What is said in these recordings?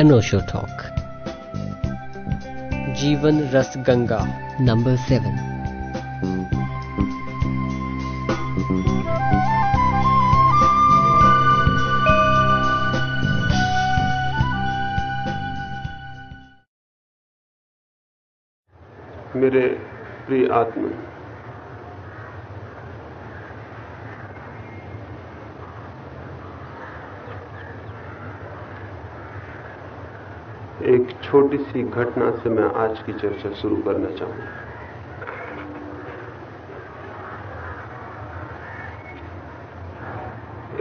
अनोशो talk जीवन रस Ganga number seven मेरे प्रिय आत्मा एक छोटी सी घटना से मैं आज की चर्चा शुरू करना चाहूँगा।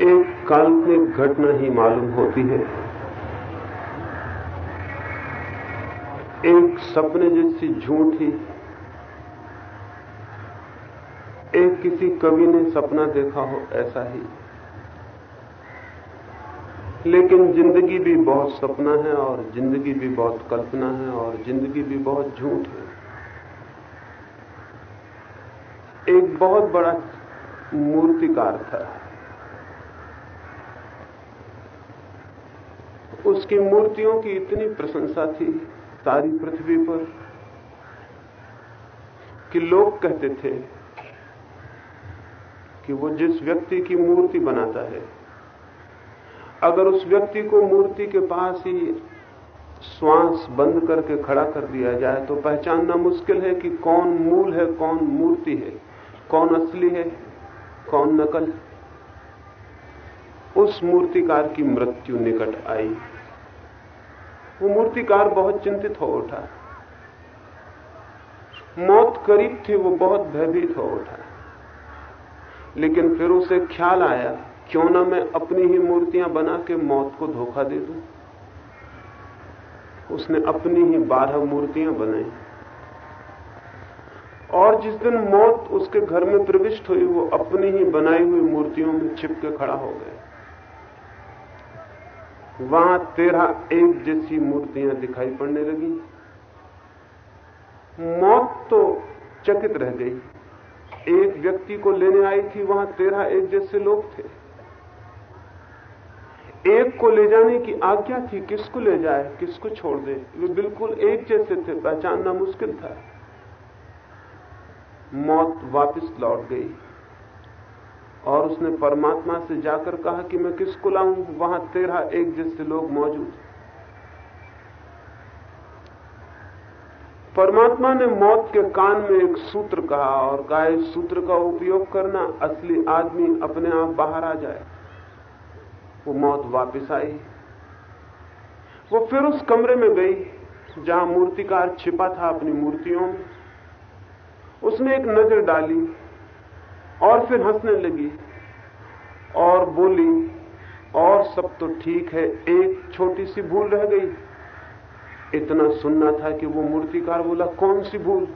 एक काल्पनिक घटना ही मालूम होती है। एक सपने जैसी झूठी एक किसी कवि ने सपना देखा हो ऐसा ही। लेकिन ज़िंदगी भी बहुत सपना है और ज़िंदगी भी बहुत कल्पना है और ज़िंदगी भी बहुत झूठ है। एक बहुत बड़ा मूर्तिकार था। उसकी मूर्तियों की इतनी प्रशंसा थी सारी पृथ्वी पर कि लोग कहते थे कि वो जिस व्यक्ति की मूर्ति बनाता है अगर उस व्यक्ति को मूर्ति के पास ही श्वास बंद करके खड़ा कर दिया जाए तो पहचानना मुश्किल है कि कौन मूल है, कौन मूर्ति है, कौन असली है, कौन नकल उस मूर्तिकार की मृत्यु निकट आई। वो मूर्तिकार बहुत चिंतित हो उठा। मौत करीब थी, वो बहुत भयभीत हो उठा। लेकिन फिर उसे ख्याल आया क्यों ना मैं अपनी ही मूर्तियाँ बना के मौत को धोखा दे दूँ? उसने अपनी ही बारह मूर्तियाँ बनाई। और जिस दिन मौत उसके घर में प्रविष्ट हुई, वो अपनी ही बनाई हुई मूर्तियों में छिपके खड़ा हो गया। वहाँ तेरह एक जैसी मूर्तियाँ दिखाई पड़ने लगी। मौत तो चकित रह गई। एक व्यक्ति को लेने आई थी, वहाँ तेरह एक जैसे लोग थे। एक को ले जाने की आज्ञा थी, किसको ले जाए, किसको छोड़ दे? वे बिल्कुल एक जैसे थे, पहचानना मुश्किल था। मौत वापस लौट गई। और उसने परमात्मा से जाकर कहा कि मैं किसको लाऊं? वहाँ तेरह एक जैसे लोग मौजूद। परमात्मा ने मौत के कान में एक सूत्र कहा और कहा सूत्र का उपयोग करना असली आदमी अपने आप बाहर आ जाए। वो मौत वापस आई। वो फिर उस कमरे में गई, जहाँ मूर्तिकार छिपा था अपनी मूर्तियों में। उसने एक नज़र डाली और फिर हंसने लगी और बोली, और सब तो ठीक है, एक छोटी सी भूल रह गई। इतना सुनना था कि वो मूर्तिकार बोला, कौन सी भूल?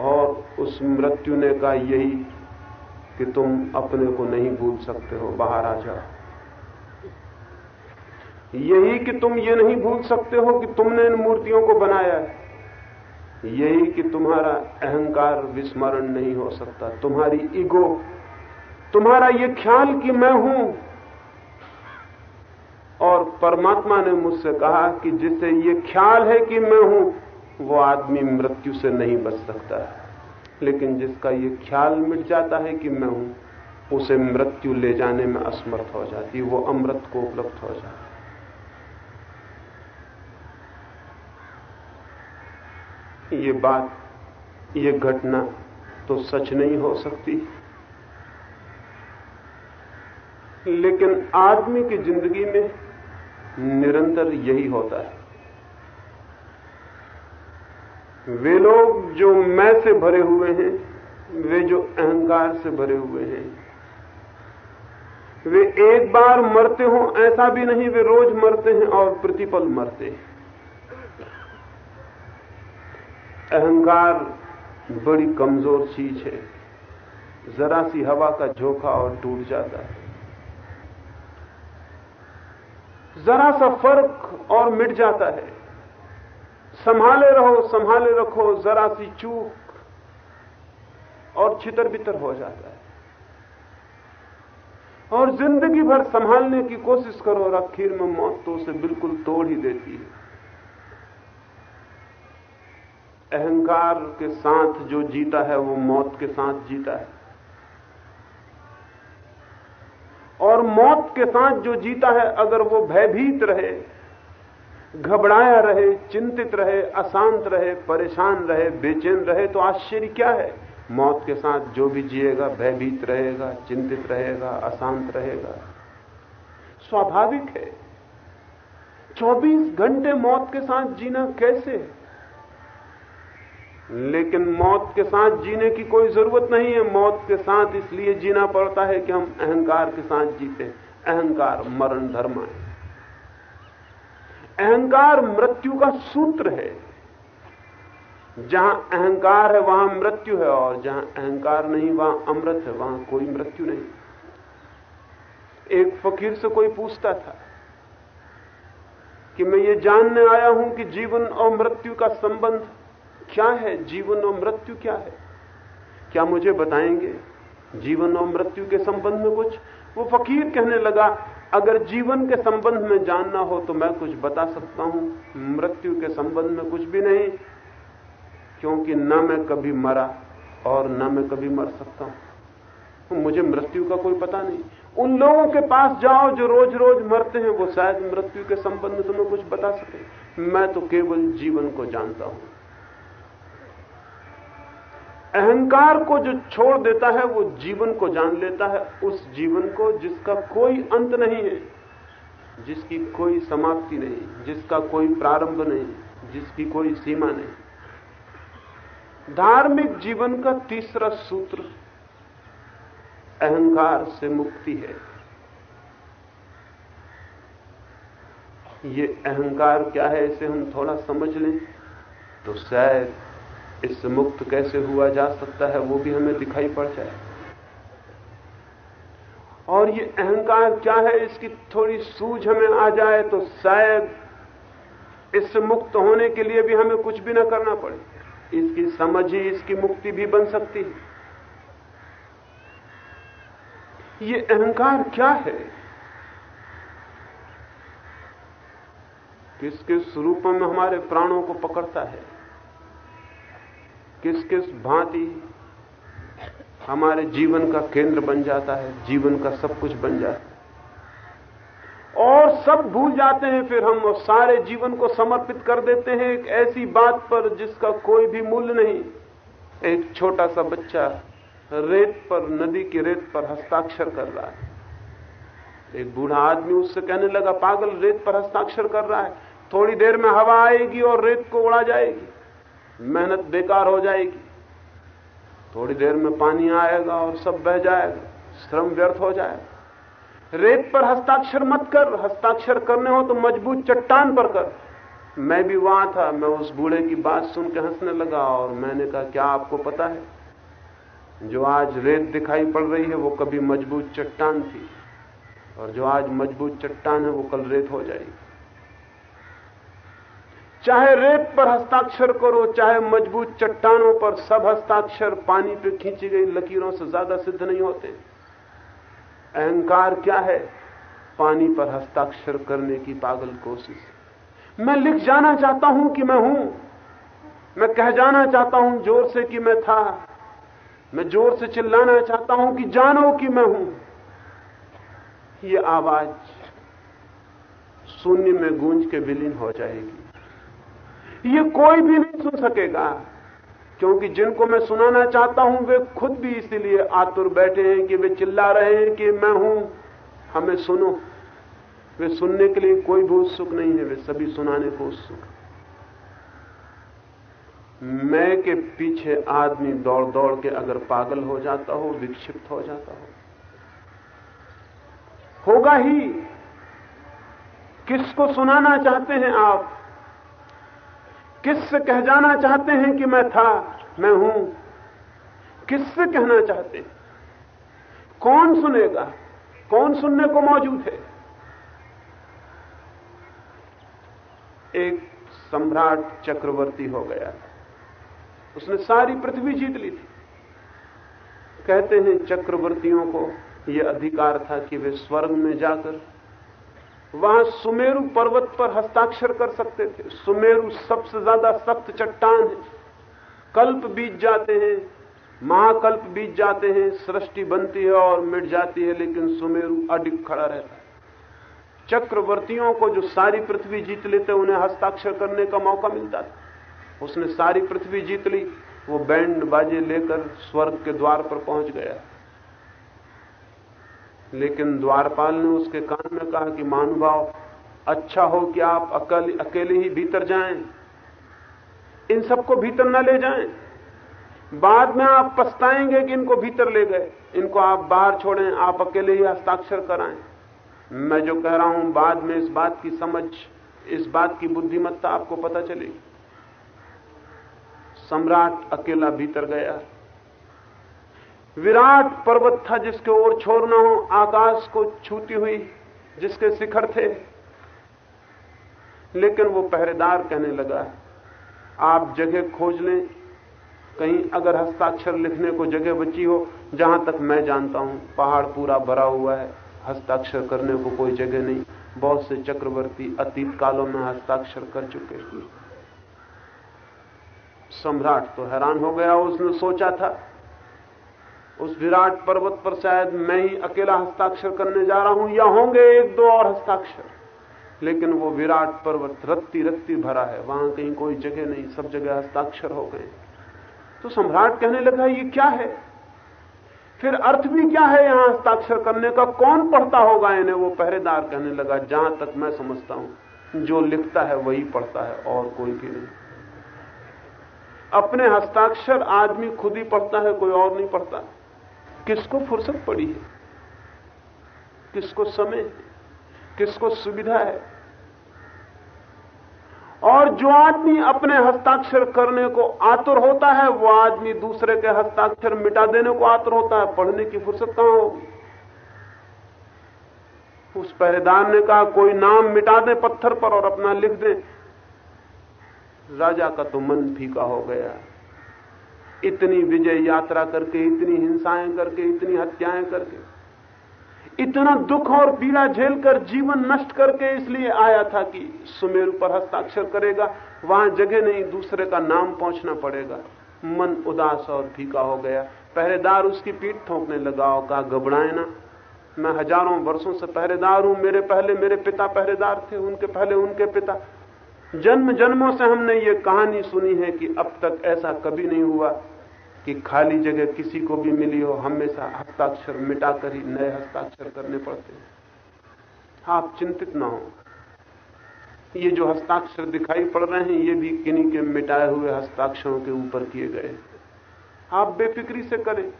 और उस मृत्यु ने कहा, यही कि तुम अपने को नहीं भूल सकते हो, बाहर आ जाओ। यही कि तुम ये नहीं भूल सकते हो कि तुमने इन मूर्तियों को बनाया है। यही कि तुम्हारा अहंकार विस्मरण नहीं हो सकता। तुम्हारी ईगो, तुम्हारा ये ख्याल कि मैं हूँ। और परमात्मा ने मुझसे कहा कि जिसे ये ख्याल है कि मैं हूँ, वो आदमी मृत्यु से नहीं बच सकता है। लेकिन जिसका ये ख्याल मिट जाता है कि मैं हूँ, उसे मृत्यु ले जाने में असमर्थ हो जाती वो अमृत को उपलब्ध हो जाता ये बात, ये घटना तो सच नहीं हो सकती। लेकिन आदमी की ज़िंदगी में निरंतर यही होता है। वे लोग जो मैं से भरे हुए हैं, वे जो अहंकार से भरे हुए हैं। वे एक बार मरते हो, ऐसा भी नहीं, वे रोज मरते हैं और प्रतिपल मरते हैं। अहंकार बड़ी कमज़ोर चीज़ है। जरा सी हवा का झोंका और टूट जाता है। जरा सा फ़र्क और मिट जाता है। संभाले रहो, संभाले रखो, जरा सी चूक और छितर बितर हो जाता है। और ज़िंदगी भर संभालने की कोशिश करो और आखिर में मौत तो उसे बिल्कुल तोड़ ही देती है। अहंकार के साथ जो जीता है, वो मौत के साथ जीता है। और मौत के साथ जो जीता है, अगर वो भयभीत रहे घबराया रहे, चिंतित रहे, अशांत रहे, परेशान रहे, बेचैन रहे तो आश्चर्य क्या है? मौत के साथ जो भी जिएगा, भयभीत रहेगा, चिंतित रहेगा, अशांत रहेगा। स्वाभाविक है। 24 घंटे मौत के साथ जीना कैसे लेकिन मौत के साथ जीने की कोई ज़रूरत नहीं है। मौत के साथ इसलिए जीना पड़ता है कि हम अहंकार के साथ जीते। अहंकार मरण धर्म है। अहंकार मृत्यु का सूत्र है। जहाँ अहंकार है, वहाँ मृत्यु है, और जहाँ अहंकार नहीं, वहाँ अमृत है, वहाँ कोई मृत्यु नहीं। एक फकीर से कोई पूछता था कि मैं ये जानने आया हूँ कि जीवन और मृत्यु का संबंध क्या है, जीवन और मृत्यु क्या है? क्या मुझे बताएँगे जीवन और मृत्यु के संबंध में कुछ? वो फकीर कहने लगा अगर जीवन के संबंध में जानना हो तो मैं कुछ बता सकता हूँ। मृत्यु के संबंध में कुछ भी नहीं, क्योंकि न मैं कभी मरा और न मैं कभी मर सकता हूँ। मुझे मृत्यु का कोई पता नहीं। उन लोगों के पास जाओ जो रोज रोज मरते हैं, वो शायद मृत्यु के संबंध में तुम्हें कुछ बता सके। मैं तो केवल जीवन को जानता हूँ। अहंकार को जो छोड़ देता है, वो जीवन को जान लेता है। उस जीवन को जिसका कोई अंत नहीं है, जिसकी कोई समाप्ति नहीं, जिसका कोई प्रारंभ नहीं, जिसकी कोई सीमा नहीं। धार्मिक जीवन का तीसरा सूत्र अहंकार से मुक्ति है। ये अहंकार क्या है, इसे हम थोड़ा समझ लें तो शायद इससे मुक्त कैसे हुआ जा सकता है, वो भी हमें दिखाई पड़ जाए। और ये अहंकार क्या है, इसकी थोड़ी सूझ हमें आ जाए तो शायद इससे मुक्त होने के लिए भी हमें कुछ भी ना करना पड़े। इसकी समझ ही इसकी मुक्ति भी बन सकती है। ये अहंकार क्या है? किस स्वरूप में हमारे प्राणों को पकड़ता है? किस किस भांति हमारे जीवन का केंद्र बन जाता है, जीवन का सब कुछ बन जाता है। और सब भूल जाते हैं, फिर हम सारे जीवन को समर्पित कर देते हैं एक ऐसी बात पर जिसका कोई भी मूल्य नहीं। एक छोटा सा बच्चा रेत पर, नदी की रेत पर हस्ताक्षर कर रहा है। एक बूढ़ा आदमी उससे कहने लगा, पागल, रेत पर हस्ताक्षर कर रहा है। थोड़ी देर में हवा आएगी और रेत को उड़ा जाएगी। मेहनत बेकार हो जाएगी। थोड़ी देर में पानी आएगा और सब बह जाएगा, श्रम व्यर्थ हो जाएगा। रेत पर हस्ताक्षर मत कर, हस्ताक्षर करने हो तो मज़बूत चट्टान पर कर। मैं भी वहाँ था, मैं उस बूढ़े की बात सुन के हंसने लगा और मैंने कहा, क्या आपको पता है? जो आज रेत दिखाई पड़ रही है वो कभी मज़बूत चट्टान थी और जो आज मज़बूत चट्टान है वो कल रेत हो जाएगी। चाहे रेत पर हस्ताक्षर करो, चाहे मज़बूत चट्टानों पर सब हस्ताक्षर पानी पे खींची गई, लकीरों से ज़्यादा सिद्ध नहीं होते। अहंकार क्या है? पानी पर हस्ताक्षर करने की पागल कोशिश। मैं लिख जाना चाहता हूँ कि मैं हूँ। मैं कह जाना चाहता हूँ ज़ोर से कि मैं था। मैं ज़ोर से चिल्लाना चाहता हूँ कि जानो कि मैं हूँ। ये आवाज़ शून्य में गूंज के विलीन हो जाएगी। ये कोई भी नहीं सुन सकेगा। क्योंकि जिनको मैं सुनाना चाहता हूँ, वे खुद भी इसीलिए आतुर बैठे हैं कि वे चिल्ला रहे हैं कि मैं हूँ। हमें सुनो। वे सुनने के लिए कोई भी उत्सुक नहीं है, वे सभी सुनाने को उत्सुक मैं के पीछे आदमी दौड़ दौड़ के अगर पागल हो जाता हो, विक्षिप्त हो जाता हो, होगा ही। किसको सुनाना चाहते हैं आप? किससे कह जाना चाहते हैं कि मैं था? मैं हूँ। किससे कहना चाहते हैं? कौन सुनेगा? कौन सुनने को मौजूद है? एक सम्राट चक्रवर्ती हो गया। उसने सारी पृथ्वी जीत ली थी। कहते हैं चक्रवर्तियों को यह अधिकार था कि वे स्वर्ग में जाकर वहाँ सुमेरु पर्वत पर हस्ताक्षर कर सकते थे। सुमेरु सबसे ज़्यादा सख्त चट्टान है। कल्प बीत जाते हैं, महाकल्प बीत जाते हैं, सृष्टि बनती है और मिट जाती है, लेकिन सुमेरु अडिग खड़ा रहता है। चक्रवर्तियों को जो सारी पृथ्वी जीत लेते उन्हें हस्ताक्षर करने का मौका मिलता था। उसने सारी पृथ्वी जीत ली, वो बैंड बाजे लेकर स्वर्ग के द्वार पर पहुँच गया। लेकिन द्वारपाल ने उसके कान में कहा कि मानुभाव अच्छा हो कि आप अकेले अकेले ही भीतर जाएँ। इन सबको भीतर न ले जाएँ। बाद में आप पछताएँगे कि इनको भीतर ले गए। इनको आप बाहर छोड़ें, आप अकेले ही हस्ताक्षर कराएँ। मैं जो कह रहा हूँ, बाद में इस बात की समझ, इस बात की बुद्धिमत्ता आपको पता चलेगी सम्राट अकेला भीतर गया। विराट पर्वत था जिसके ओर छोर न हो, आकाश को छूती हुई जिसके शिखर थे। लेकिन वो पहरेदार कहने लगा, आप जगह खोज लें। कहीं अगर हस्ताक्षर लिखने को जगह बची हो, जहाँ तक मैं जानता हूँ, पहाड़ पूरा भरा हुआ है। हस्ताक्षर करने को कोई जगह नहीं। बहुत से चक्रवर्ती अतीत कालों में हस्ताक्षर कर चुके सम्राट तो हैरान हो गया, उसने सोचा था उस विराट पर्वत पर शायद मैं ही अकेला हस्ताक्षर करने जा रहा हूँ, या होंगे एक दो और हस्ताक्षर। लेकिन वो विराट पर्वत रत्ती रत्ती भरा है, वहाँ कहीं कोई जगह नहीं, सब जगह हस्ताक्षर हो गए। तो सम्राट कहने लगा, ये क्या है? फिर अर्थ भी क्या है यहाँ हस्ताक्षर करने का? कौन पढ़ता होगा इन्हें? वो पहरेदार कहने लगा, जहाँ तक मैं समझता हूँ, जो लिखता है वही पढ़ता है, और कोई भी नहीं। अपने हस्ताक्षर आदमी खुद ही पढ़ता है, कोई और नहीं पढ़ता। किसको फुर्सत पड़ी है? किसको समय किसको सुविधा है? और जो आदमी अपने हस्ताक्षर करने को आतुर होता है, वो आदमी दूसरे के हस्ताक्षर मिटा देने को आतुर होता है। पढ़ने की फुर्सत कहाँ होगी? उस पहरेदार ने कहा, कोई नाम मिटा दे पत्थर पर और अपना लिख दे। राजा का तो मन फीका हो गया। इतनी विजय यात्रा करके, इतनी हिंसाएँ करके, इतनी हत्याएँ करके। इतना दुख और पीड़ा झेलकर जीवन नष्ट करके इसलिए आया था कि सुमेरु पर हस्ताक्षर करेगा, वहाँ जगह नहीं, दूसरे का नाम पहुँचना पड़ेगा। मन उदास और फीका हो गया। पहरेदार उसकी पीठ ठोंकने लगा और कहा, घबराए ना। मैं हज़ारों वर्षों से पहरेदार हूँ, मेरे पहले मेरे पिता पहरेदार थे, उनके पहले उनके पिता। जन्म जन्मों से हमने ये कहानी सुनी है कि अब तक ऐसा कभी नहीं हुआ। कि खाली जगह किसी को भी मिली हो, हमेशा हस्ताक्षर मिटाकर ही नए हस्ताक्षर करने पड़ते हैं। आप चिंतित ना हो। ये जो हस्ताक्षर दिखाई पड़ रहे हैं, ये भी किन्हीं के मिटाए हुए हस्ताक्षरों के ऊपर किए गए आप बेफिक्री से करें।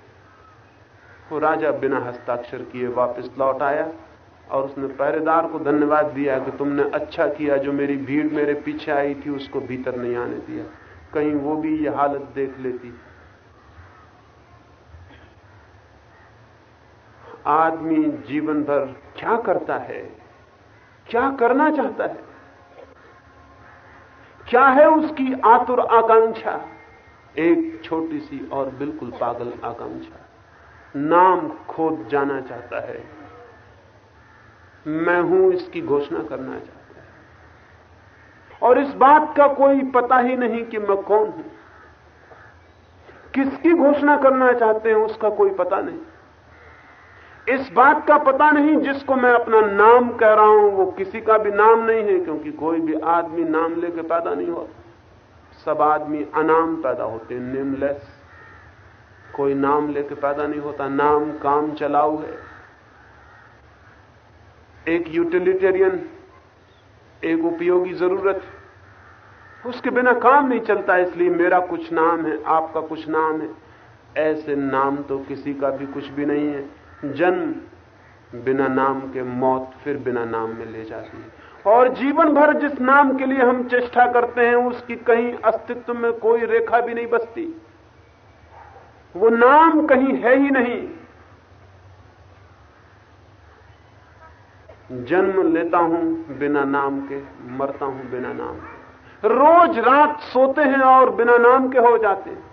वो राजा बिना हस्ताक्षर किए वापस लौट आया और उसने पहरेदार को धन्यवाद दिया कि तुमने अच्छा किया, जो मेरी भीड़ मेरे पीछे आई थी, उसको भीतर नहीं आने दिया। कहीं वो भी ये हालत देख लेती। आदमी जीवन भर क्या करता है? क्या करना चाहता है? क्या है उसकी आतुर आकांक्षा? एक छोटी सी और बिल्कुल पागल आकांक्षा। नाम खोद जाना चाहता है। मैं हूँ, इसकी घोषणा करना चाहता है। और इस बात का कोई पता ही नहीं कि मैं कौन हूँ। किसकी घोषणा करना चाहते हैं, उसका कोई पता नहीं। इस बात का पता नहीं जिसको मैं अपना नाम कह रहा हूँ, वो किसी का भी नाम नहीं है, क्योंकि कोई भी आदमी नाम लेके पैदा नहीं होता सब आदमी अनाम पैदा होते नेमलेस कोई नाम लेके पैदा नहीं होता, नाम काम चलाऊ है। एक यूटिलिटेरियन एक उपयोगी ज़रूरत। उसके बिना काम नहीं चलता, इसलिए मेरा कुछ नाम है, आपका कुछ नाम है। ऐसे नाम तो किसी का भी कुछ भी नहीं है। जन्म बिना नाम के, मौत फिर बिना नाम में ले जाती है। और जीवन भर जिस नाम के लिए हम चेष्टा करते हैं, उसकी कहीं अस्तित्व में कोई रेखा भी नहीं बसती। वो नाम कहीं है ही नहीं। जन्म लेता हूँ बिना नाम के, मरता हूँ बिना नाम के। रोज रात सोते हैं और बिना नाम के हो जाते हैं।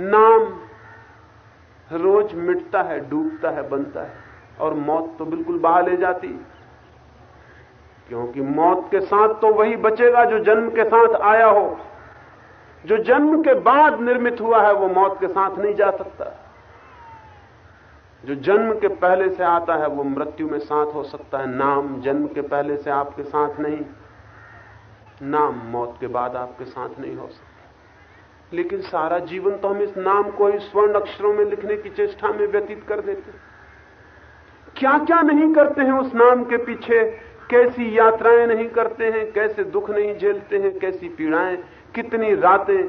नाम रोज मिटता है, डूबता है, बनता है, और मौत तो बिल्कुल बहा ले जाती क्योंकि मौत के साथ तो वही बचेगा जो जन्म के साथ आया हो। जो जन्म के बाद निर्मित हुआ है, वो मौत के साथ नहीं जा सकता। जो जन्म के पहले से आता है, वो मृत्यु में साथ हो सकता है। नाम जन्म के पहले से आपके साथ नहीं। नाम मौत के बाद आपके साथ नहीं हो सकता। लेकिन सारा जीवन तो हम इस नाम को ही स्वर्ण अक्षरों में लिखने की चेष्टा में व्यतीत कर देते क्या क्या नहीं करते हैं उस नाम के पीछे? कैसी यात्राएँ नहीं करते हैं? कैसे दुख नहीं झेलते हैं? कैसी पीड़ाएँ? कितनी रातें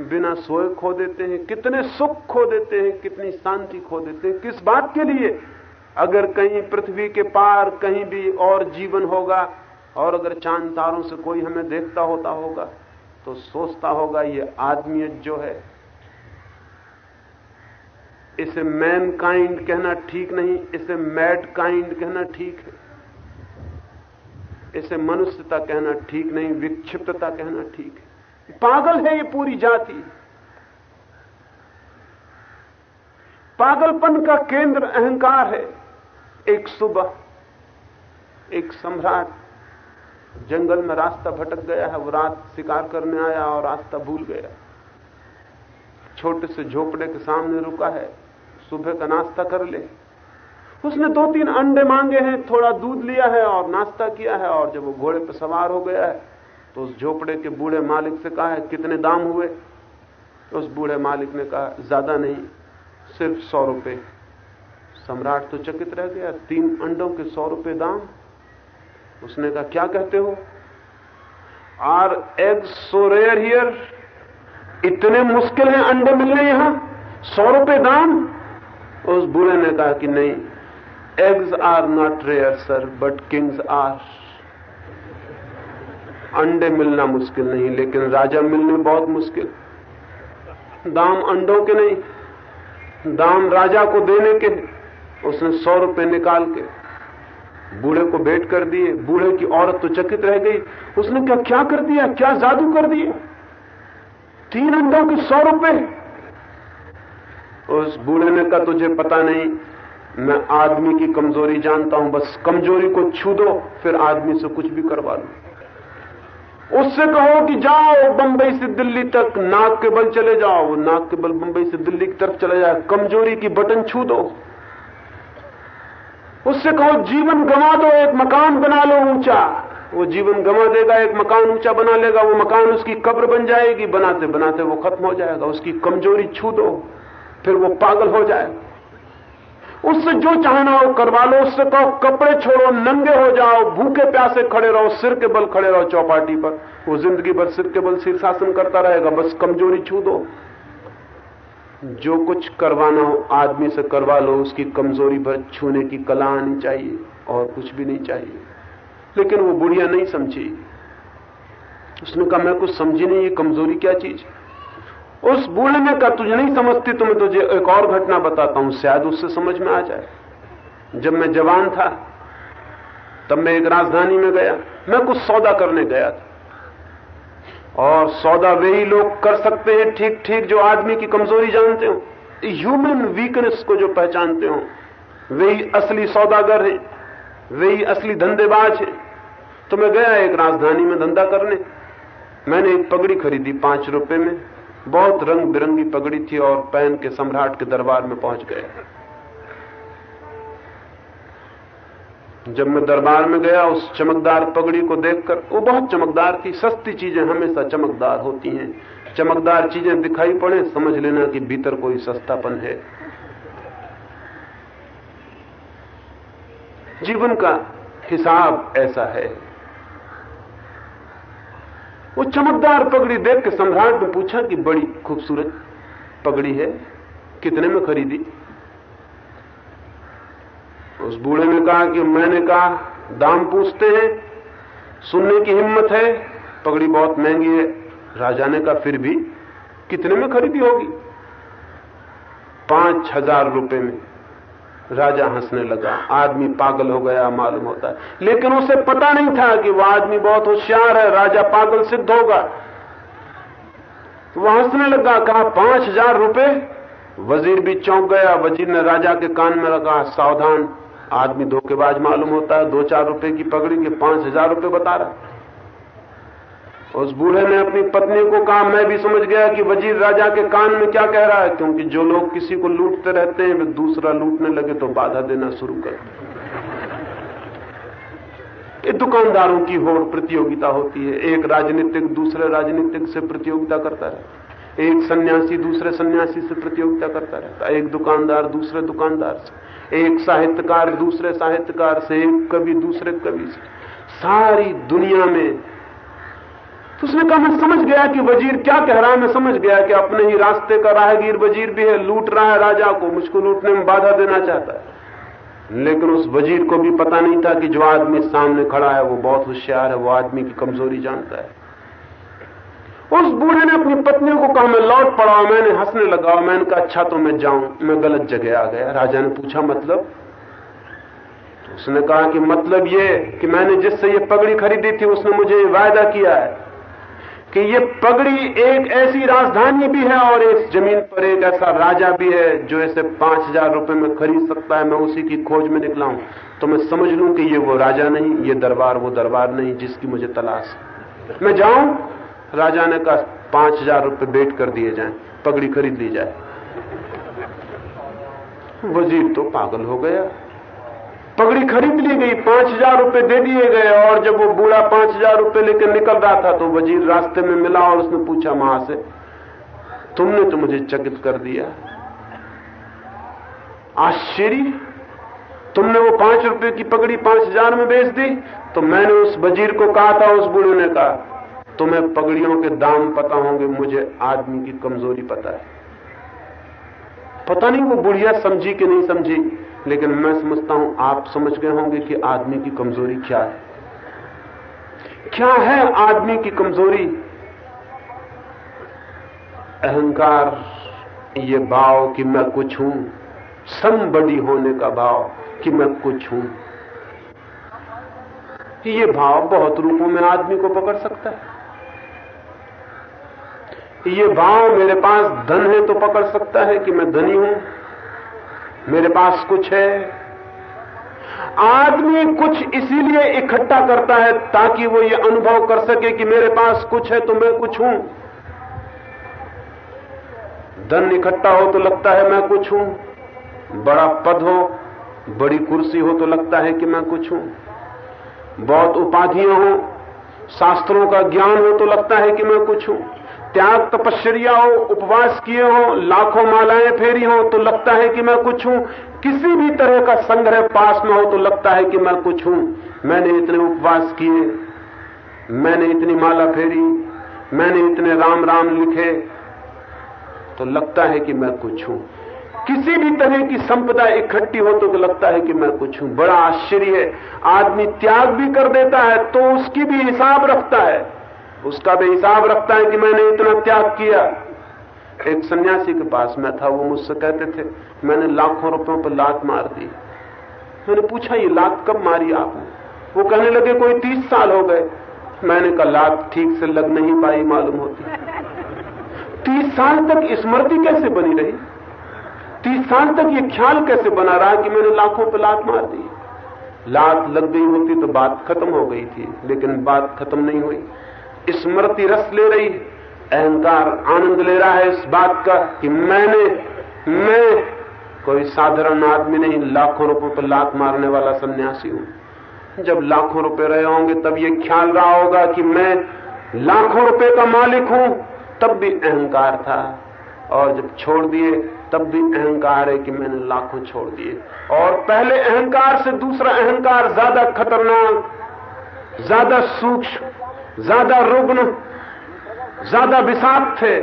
बिना सोए खो देते हैं? कितने सुख खो देते हैं? कितनी शांति खो देते हैं? किस बात के लिए? अगर कहीं पृथ्वी के पार कहीं भी और जीवन होगा, और अगर चाँद तारों से कोई हमें देखता होता होगा तो सोचता होगा ये आदमियत जो है, इसे मैन काइंड कहना ठीक नहीं, इसे मैड काइंड कहना ठीक है। इसे मनुष्यता कहना ठीक नहीं, विक्षिप्तता कहना ठीक है। पागल है ये पूरी जाति। पागलपन का केंद्र अहंकार है। एक सुबह, एक सम्राट जंगल में रास्ता भटक गया है, वो रात शिकार करने आया और रास्ता भूल गया। छोटे से झोपड़े के सामने रुका है, सुबह का नाश्ता कर ले। उसने दो तीन अंडे मांगे हैं, थोड़ा दूध लिया है और नाश्ता किया है और जब वो घोड़े पर सवार हो गया है तो उस झोपड़े के बूढ़े मालिक से कहा है, कितने दाम हुए? तो उस बूढ़े मालिक ने कहा, ज़्यादा नहीं, सिर्फ़ सौ रुपए। सम्राट तो चकित रह गया, तीन अंडों के सौ रुपए दाम। उसने कहा, क्या कहते हो? Are egg so rare here इतने मुश्किल हैं अंडे मिलने यहाँ? सौ रुपए दाम? उस बुरे ने कहा कि नहीं eggs are not rare sir but kings are अंडे मिलना मुश्किल नहीं, लेकिन राजा मिलने बहुत मुश्किल। दाम अंडों के नहीं, दाम राजा को देने के, उसने सौ रुपए निकाल के बूढ़े को भेंट कर दिए, बूढ़े की औरत तो चकित रह गई। उसने क्या क्या कर दिया? क्या जादू कर दिया? तीन अंडों के सौ रुपए। उस बूढ़े ने कहा, तुझे पता नहीं, मैं आदमी की कमज़ोरी जानता हूँ, बस कमज़ोरी को छू दो, फिर आदमी से कुछ भी करवा लो। उससे कहो कि जाओ बंबई से दिल्ली तक नाक के बल चले जाओ नाक के बल बंबई से दिल्ली की तरफ़ चले जाए कमज़ोरी की बटन छू दो। उससे कहो, जीवन गंवा दो, एक मकान बना लो ऊँचा। वो जीवन गंवा देगा, एक मकान ऊँचा बना लेगा, वो मकान उसकी कब्र बन जाएगी। बनाते बनाते वो खत्म हो जाएगा, उसकी कमज़ोरी छू दो, फिर वो पागल हो जाएगा उससे जो चाहना हो, करवा लो। उससे कहो, कपड़े छोड़ो, नंगे हो जाओ, भूखे प्यासे खड़े रहो, सिर के बल खड़े रहो चौपाटी पर। वो ज़िंदगी भर सिर के बल शीर्षासन करता रहेगा, बस कमज़ोरी छू दो। जो कुछ करवाना हो, आदमी से करवा लो, उसकी कमज़ोरी भर छूने की कला आनी चाहिए और कुछ भी नहीं चाहिए। लेकिन वो बुढ़िया नहीं समझी। उसने कहा, मैं कुछ समझी नहीं, ये कमज़ोरी क्या चीज़? उस बूढ़े ने कहा, तुझे नहीं समझती तो मैं तुझे एक और घटना बताता हूँ, शायद उससे समझ में आ जाए। जब मैं जवान था, तब मैं एक राजधानी में गया। मैं कुछ सौदा करने गया था। और सौदा वे ही लोग कर सकते हैं ठीक ठीक, जो आदमी की कमज़ोरी जानते हो। ह्यूमन वीकनेस को जो पहचानते हो, वे ही असली सौदागर हैं, वे ही असली धंधेबाज हैं। तो मैं गया एक राजधानी में धंधा करने। मैंने एक पगड़ी खरीदी पाँच रुपए में। बहुत रंग बिरंगी पगड़ी थी और पहन के सम्राट के दरबार में पहुँच गया जब मैं दरबार में गया, उस चमकदार पगड़ी को देखकर, वो बहुत चमकदार थी। सस्ती चीज़ें हमेशा चमकदार होती हैं। चमकदार चीज़ें दिखाई पड़े, समझ लेना कि भीतर कोई सस्तापन है। जीवन का हिसाब ऐसा है। वो चमकदार पगड़ी देख के सम्राट ने पूछा कि बड़ी खूबसूरत पगड़ी है, कितने में खरीदी? उस बूढ़े ने कहा कि मैंने कहा, दाम पूछते हैं, सुनने की हिम्मत है, पगड़ी बहुत महँगी है राजा ने कहा, फिर भी कितने में खरीदी होगी? पाँच हज़ार रुपए में। राजा हंसने लगा, आदमी पागल हो गया, मालूम होता है। लेकिन उसे पता नहीं था कि वह आदमी बहुत होशियार है, राजा पागल सिद्ध होगा। वह हंसने लगा, कहा, पाँच हज़ार रुपए? वज़ीर भी चौंक गया, वज़ीर ने राजा के कान में रखा, सावधान आदमी धोखेबाज मालूम होता है, दो चार रुपए की पगड़ी के पाँच हज़ार रुपए बता रहा उस बूढ़े ने अपनी पत्नी को कहा, मैं भी समझ गया कि वज़ीर राजा के कान में क्या कह रहा है, क्योंकि जो लोग किसी को लूटते रहते हैं, वे दूसरा लूटने लगे तो बाधा देना शुरू कर दुकानदारों की होड़ प्रतियोगिता होती है। एक राजनीतिक दूसरे राजनीतिक से प्रतियोगिता करता रहता एक सन्यासी दूसरे सन्यासी से प्रतियोगिता करता रहता एक दुकानदार दूसरे दुकानदार से। एक साहित्यकार, दूसरे साहित्यकार से एक कवि, दूसरे कवि से। सारी दुनिया में तो उसने कहा, मैं समझ गया कि वज़ीर क्या कह रहा है, मैं समझ गया कि अपने ही रास्ते का राहगीर वज़ीर भी है, लूट रहा है राजा को, मुझको लूटने में बाधा देना चाहता है। लेकिन उस वज़ीर को भी पता नहीं था कि जो आदमी सामने खड़ा है, वो बहुत होशियार है, वो आदमी की कमज़ोरी जानता है। उस बूढ़े ने अपनी पत्नी को कहा, मैं लौट पड़ा मैंने हंसने लगा मैंने कहा अच्छा तो मैं जाऊँ, मैं गलत जगह आ गया। राजा ने पूछा मतलब? तो उसने कहा कि मतलब ये कि मैंने जिससे ये पगड़ी खरीदी थी, उसने मुझे वायदा किया है कि ये पगड़ी एक ऐसी राजधानी भी है और इस ज़मीन पर एक ऐसा राजा भी है जो इसे पाँच हज़ार रुपए में खरीद सकता है, मैं उसी की खोज में निकला हूँ। तो मैं समझ लूँ कि ये वो राजा नहीं, ये दरबार वो दरबार नहीं जिसकी मुझे तलाश मैं जाऊँ? राजा ने कहा, पाँच हज़ार रुपए बेट कर दिए जाए, पगड़ी खरीद ली जाए। वज़ीर तो पागल हो गया। पगड़ी खरीद ली गई, पाँच हज़ार रुपए दे दिए गए, और जब वो बूढ़ा पाँच हज़ार रुपए लेकर निकल रहा था तो वज़ीर रास्ते में मिला और उसने पूछा, माँ से, तुमने तो मुझे चकित कर दिया। आश्चर्य, तुमने वो पाँच रुपए की पगड़ी पाँच हज़ार में बेच दी? तो मैंने उस वज़ीर को कहा था, उस बूढ़े ने कहा तुम्हें पगड़ियों के दाम पता होंगे, मुझे आदमी की कमज़ोरी पता है। पता नहीं, वो बुढ़िया समझी कि नहीं समझी, लेकिन मैं समझता हूँ, आप समझ गए होंगे कि आदमी की कमज़ोरी क्या है। क्या है आदमी की कमज़ोरी? अहंकार, ये भाव कि मैं कुछ हूँ। बड़ी होने का भाव कि मैं कुछ हूँ। ये भाव बहुत रूपों में आदमी को पकड़ सकता है। ये भाव मेरे पास धन है तो पकड़ सकता है कि मैं धनी हूँ? मेरे पास कुछ है। आदमी कुछ इसीलिए इकट्ठा करता है ताकि वो ये अनुभव कर सके कि मेरे पास कुछ है तो मैं कुछ हूँ। धन इकट्ठा हो तो लगता है मैं कुछ हूँ। बड़ा पद हो, बड़ी कुर्सी हो तो लगता है कि मैं कुछ हूँ। बहुत उपाधियाँ हो, शास्त्रों का ज्ञान हो तो लगता है कि मैं कुछ हूँ। त्याग तपश्चर्या हो, उपवास किए हो, लाखों मालाएँ फेरी हो तो लगता है कि मैं कुछ हूँ। किसी भी तरह का संग्रह पास में हो तो लगता है कि मैं कुछ हूँ। मैंने इतने उपवास किए, मैंने इतनी माला फेरी, मैंने इतने राम राम लिखे तो लगता है कि मैं कुछ हूँ। किसी भी तरह की संपदा इकट्ठी हो तो लगता है कि मैं कुछ हूँ। बड़ा आश्चर्य है। आदमी त्याग भी कर देता है तो उसकी भी हिसाब रखता है। उसका भी हिसाब रखता है कि मैंने इतना त्याग किया। एक सन्यासी के पास मैं था, वो मुझसे कहते थे, मैंने लाखों रुपयों पर लात मार दी। मैंने पूछा, ये लात कब मारी आपने? वो कहने लगे, कोई तीस साल हो गए। मैंने कहा, लात ठीक से लग नहीं पाई, मालूम होती। तीस साल तक स्मृति कैसे बनी रही? तीस साल तक ये ख्याल कैसे बना रहा कि मैंने लाखों पर लात मार दी? लात लग गई होती तो बात खत्म हो गई थी, लेकिन बात खत्म नहीं हुई। स्मृति रस ले रही अहंकार आनंद ले रहा है इस बात का कि मैंने, मैं कोई साधारण आदमी नहीं, लाखों रुपए पर लात मारने वाला सन्यासी हूँ। जब लाखों रुपए रहे होंगे, तब ये ख्याल रहा होगा कि मैं लाखों रुपए का मालिक हूँ। तब भी अहंकार था। और जब छोड़ दिए, तब भी अहंकार है कि मैंने लाखों छोड़ दिए। और पहले अहंकार से दूसरा अहंकार ज़्यादा खतरनाक, ज़्यादा सूक्ष्म। ज़्यादा रुग्ण, ज़्यादा विषाक्त थे,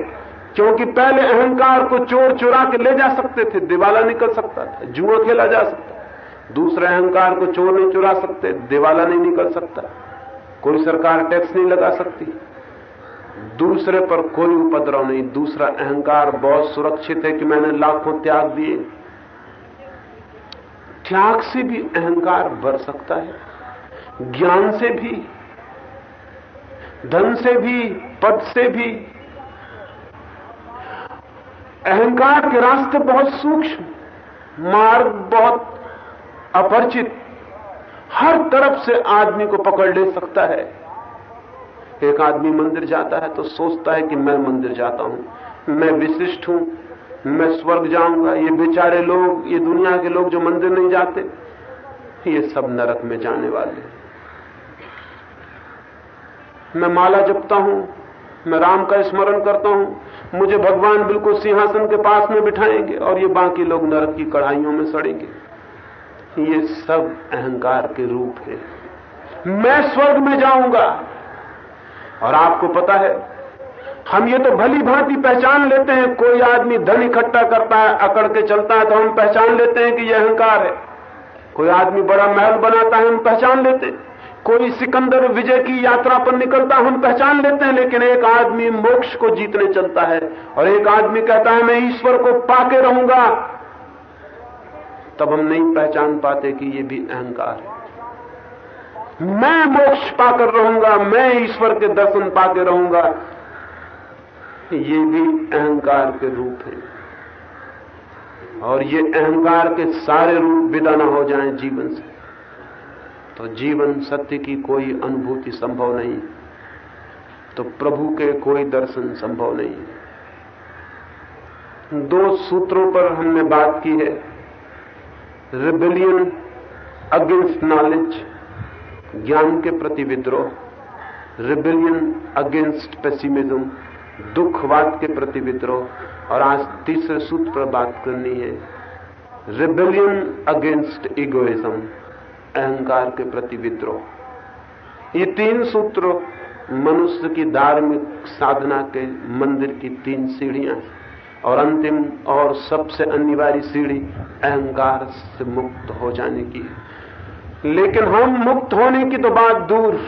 क्योंकि पहले अहंकार को चोर चुरा के ले जा सकते थे, दिवाला निकल सकता था, जुआ खेला जा सकता दूसरे अहंकार को चोर नहीं चुरा सकते, दिवाला नहीं निकल सकता। कोई सरकार टैक्स नहीं लगा सकती। दूसरे पर कोई उपद्रव नहीं, दूसरा अहंकार बहुत सुरक्षित है कि मैंने लाखों त्याग दिए। त्याग से भी अहंकार बढ़ सकता है, ज्ञान से भी। धन से भी, पद से भी। अहंकार के रास्ते बहुत सूक्ष्म, मार्ग बहुत अपरिचित। हर तरफ़ से आदमी को पकड़ ले सकता है। एक आदमी मंदिर जाता है तो सोचता है कि मैं मंदिर जाता हूँ, मैं विशिष्ट हूँ, मैं स्वर्ग जाऊँगा। ये बेचारे लोग, ये दुनिया के लोग जो मंदिर नहीं जाते, ये सब नरक में जाने वाले मैं माला जपता हूँ, मैं राम का स्मरण करता हूँ, मुझे भगवान बिल्कुल सिंहासन के पास में बिठाएँगे और ये बाकी लोग नरक की कढ़ाइयों में सड़ेंगे। ये सब अहंकार के रूप है। मैं स्वर्ग में जाऊँगा। और आपको पता है, हम ये तो भली भांति पहचान लेते हैं, कोई आदमी धन इकट्ठा करता है, अकड़ के चलता है तो हम पहचान लेते हैं कि यह अहंकार है। कोई आदमी बड़ा महल बनाता है, हम पहचान लेते हैं। कोई सिकंदर विजय की यात्रा पर निकलता हम पहचान लेते हैं, लेकिन एक आदमी मोक्ष को जीतने चलता है। और एक आदमी कहता है, मैं ईश्वर को पाके रहूँगा। तब हम नहीं पहचान पाते कि ये भी अहंकार है। मैं मोक्ष पाकर रहूँगा, मैं ईश्वर के दर्शन पाके रहूँगा। ये भी अहंकार के रूप है। और ये अहंकार के सारे रूप विदा हो जाएँ जीवन से। तो जीवन सत्य की कोई अनुभूति संभव नहीं तो प्रभु के कोई दर्शन संभव नहीं। दो सूत्रों पर हमने बात की है। रिबिलियन अगेंस्ट नॉलेज ज्ञान के प्रति विद्रोह। रिबिलियन अगेंस्ट पेसिमिज्म दुखवाद के प्रति विद्रोह। और आज तीसरे सूत्र पर बात करनी है। रिबिलियन अगेंस्ट इगोइज्म अहंकार के प्रति विद्रोह। ये तीन सूत्र मनुष्य की धार्मिक साधना के मंदिर की तीन सीढ़ियाँ हैं। और अंतिम और सबसे अनिवार्य सीढ़ी अहंकार से मुक्त हो जाने की है। लेकिन हम मुक्त होने की तो बात दूर।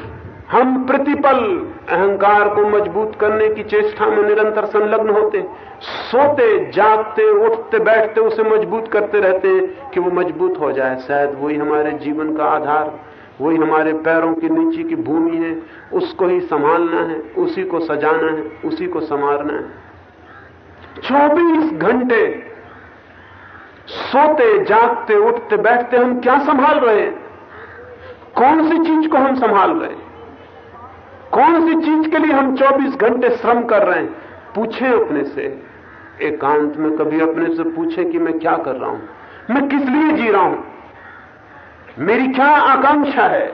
हम प्रतिपल अहंकार को मज़बूत करने की चेष्टा में निरंतर संलग्न होते, सोते, जागते, उठते, बैठते, उसे मज़बूत करते रहते हैं कि वो मज़बूत हो जाए। शायद वही हमारे जीवन का आधार, वही हमारे पैरों की नीचे की भूमि है। उसको ही संभालना है, उसी को सजाना है, उसी को संवारना है। 24 घंटे सोते, जागते, उठते, बैठते हम क्या संभाल रहे हैं? कौन सी चीज़ को हम संभाल रहे हैं? कौन सी चीज़ के लिए हम 24 घंटे श्रम कर रहे हैं? पूछें अपने से। एकांत में कभी अपने से पूछें कि मैं क्या कर रहा हूँ? मैं किस लिए जी रहा हूँ? मेरी क्या आकांक्षा है?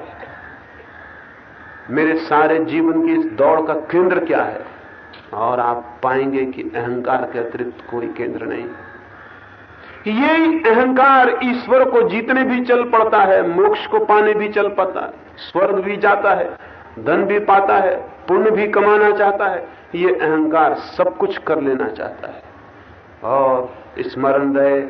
मेरे सारे जीवन की इस दौड़ का केंद्र क्या है? और आप पाएँगे कि अहंकार के अतिरिक्त कोई केंद्र नहीं। ये अहंकार ईश्वर को जीतने भी चल पड़ता है, मोक्ष को पाने भी चल पड़ता है, स्वर्ग भी जाता है। धन भी पाता है, पुण्य भी कमाना चाहता है, ये अहंकार सब कुछ कर लेना चाहता है। और स्मरण रहे,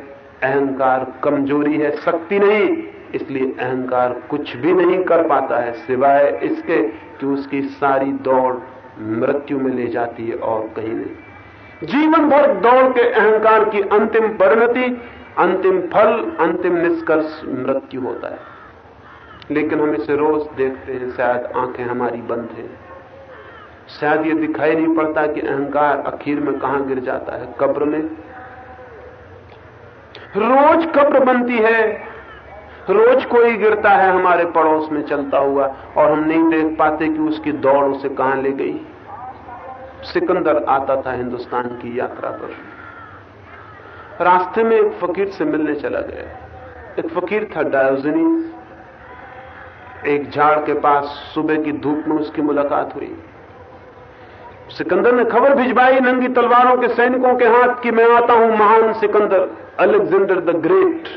अहंकार कमज़ोरी है, शक्ति नहीं, इसलिए अहंकार कुछ भी नहीं कर पाता है, सिवाय इसके कि उसकी सारी दौड़ मृत्यु में ले जाती है और कहीं नहीं। जीवन भर दौड़ के अहंकार की अंतिम परिणति, अंतिम फल, अंतिम निष्कर्ष मृत्यु होता है। लेकिन हम इसे रोज देखते हैं, शायद आँखें हमारी बंद हैं। शायद ये दिखाई नहीं पड़ता कि अहंकार आखिर में कहाँ गिर जाता है, कब्र में। रोज कब्र बनती है, रोज कोई गिरता है, हमारे पड़ोस में चलता हुआ, और हम नहीं देख पाते कि उसकी दौड़ उसे कहाँ ले गई। सिकंदर आता था हिंदुस्तान की यात्रा पर। रास्ते में एक फकीर से मिलने चला गया। एक फकीर था डायोजनीस एक झाड़ के पास सुबह की धूप में उसकी मुलाकात हुई। सिकंदर ने खबर भिजवाई, नंगी तलवारों के सैनिकों के हाथ की, मैं आता हूँ महान Sikandar, Alexander the Great.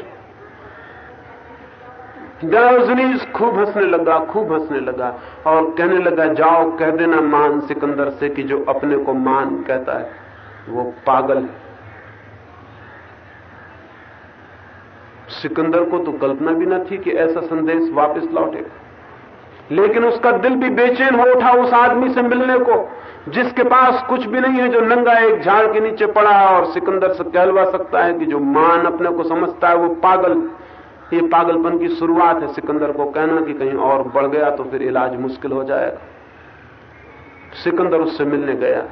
Diogenes खूब हंसने लगा, खूब हंसने लगा और कहने लगा, जाओ, कह देना महान सिकंदर से कि जो अपने को मान कहता है, वो पागल है। सिकंदर को तो कल्पना भी न थी कि ऐसा संदेश वापस लौटेगा लेकिन उसका दिल भी बेचैन हो उठा उस आदमी से मिलने को, जिसके पास कुछ भी नहीं है, जो नंगा एक झाड़ के नीचे पड़ा है और सिकंदर से कहलवा सकता है कि जो मान अपने को समझता है, वो पागल। ये पागलपन की शुरुआत है सिकंदर को कहना कि कहीं और बढ़ गया तो फिर इलाज मुश्किल हो जाएगा। सिकंदर उससे मिलने गया।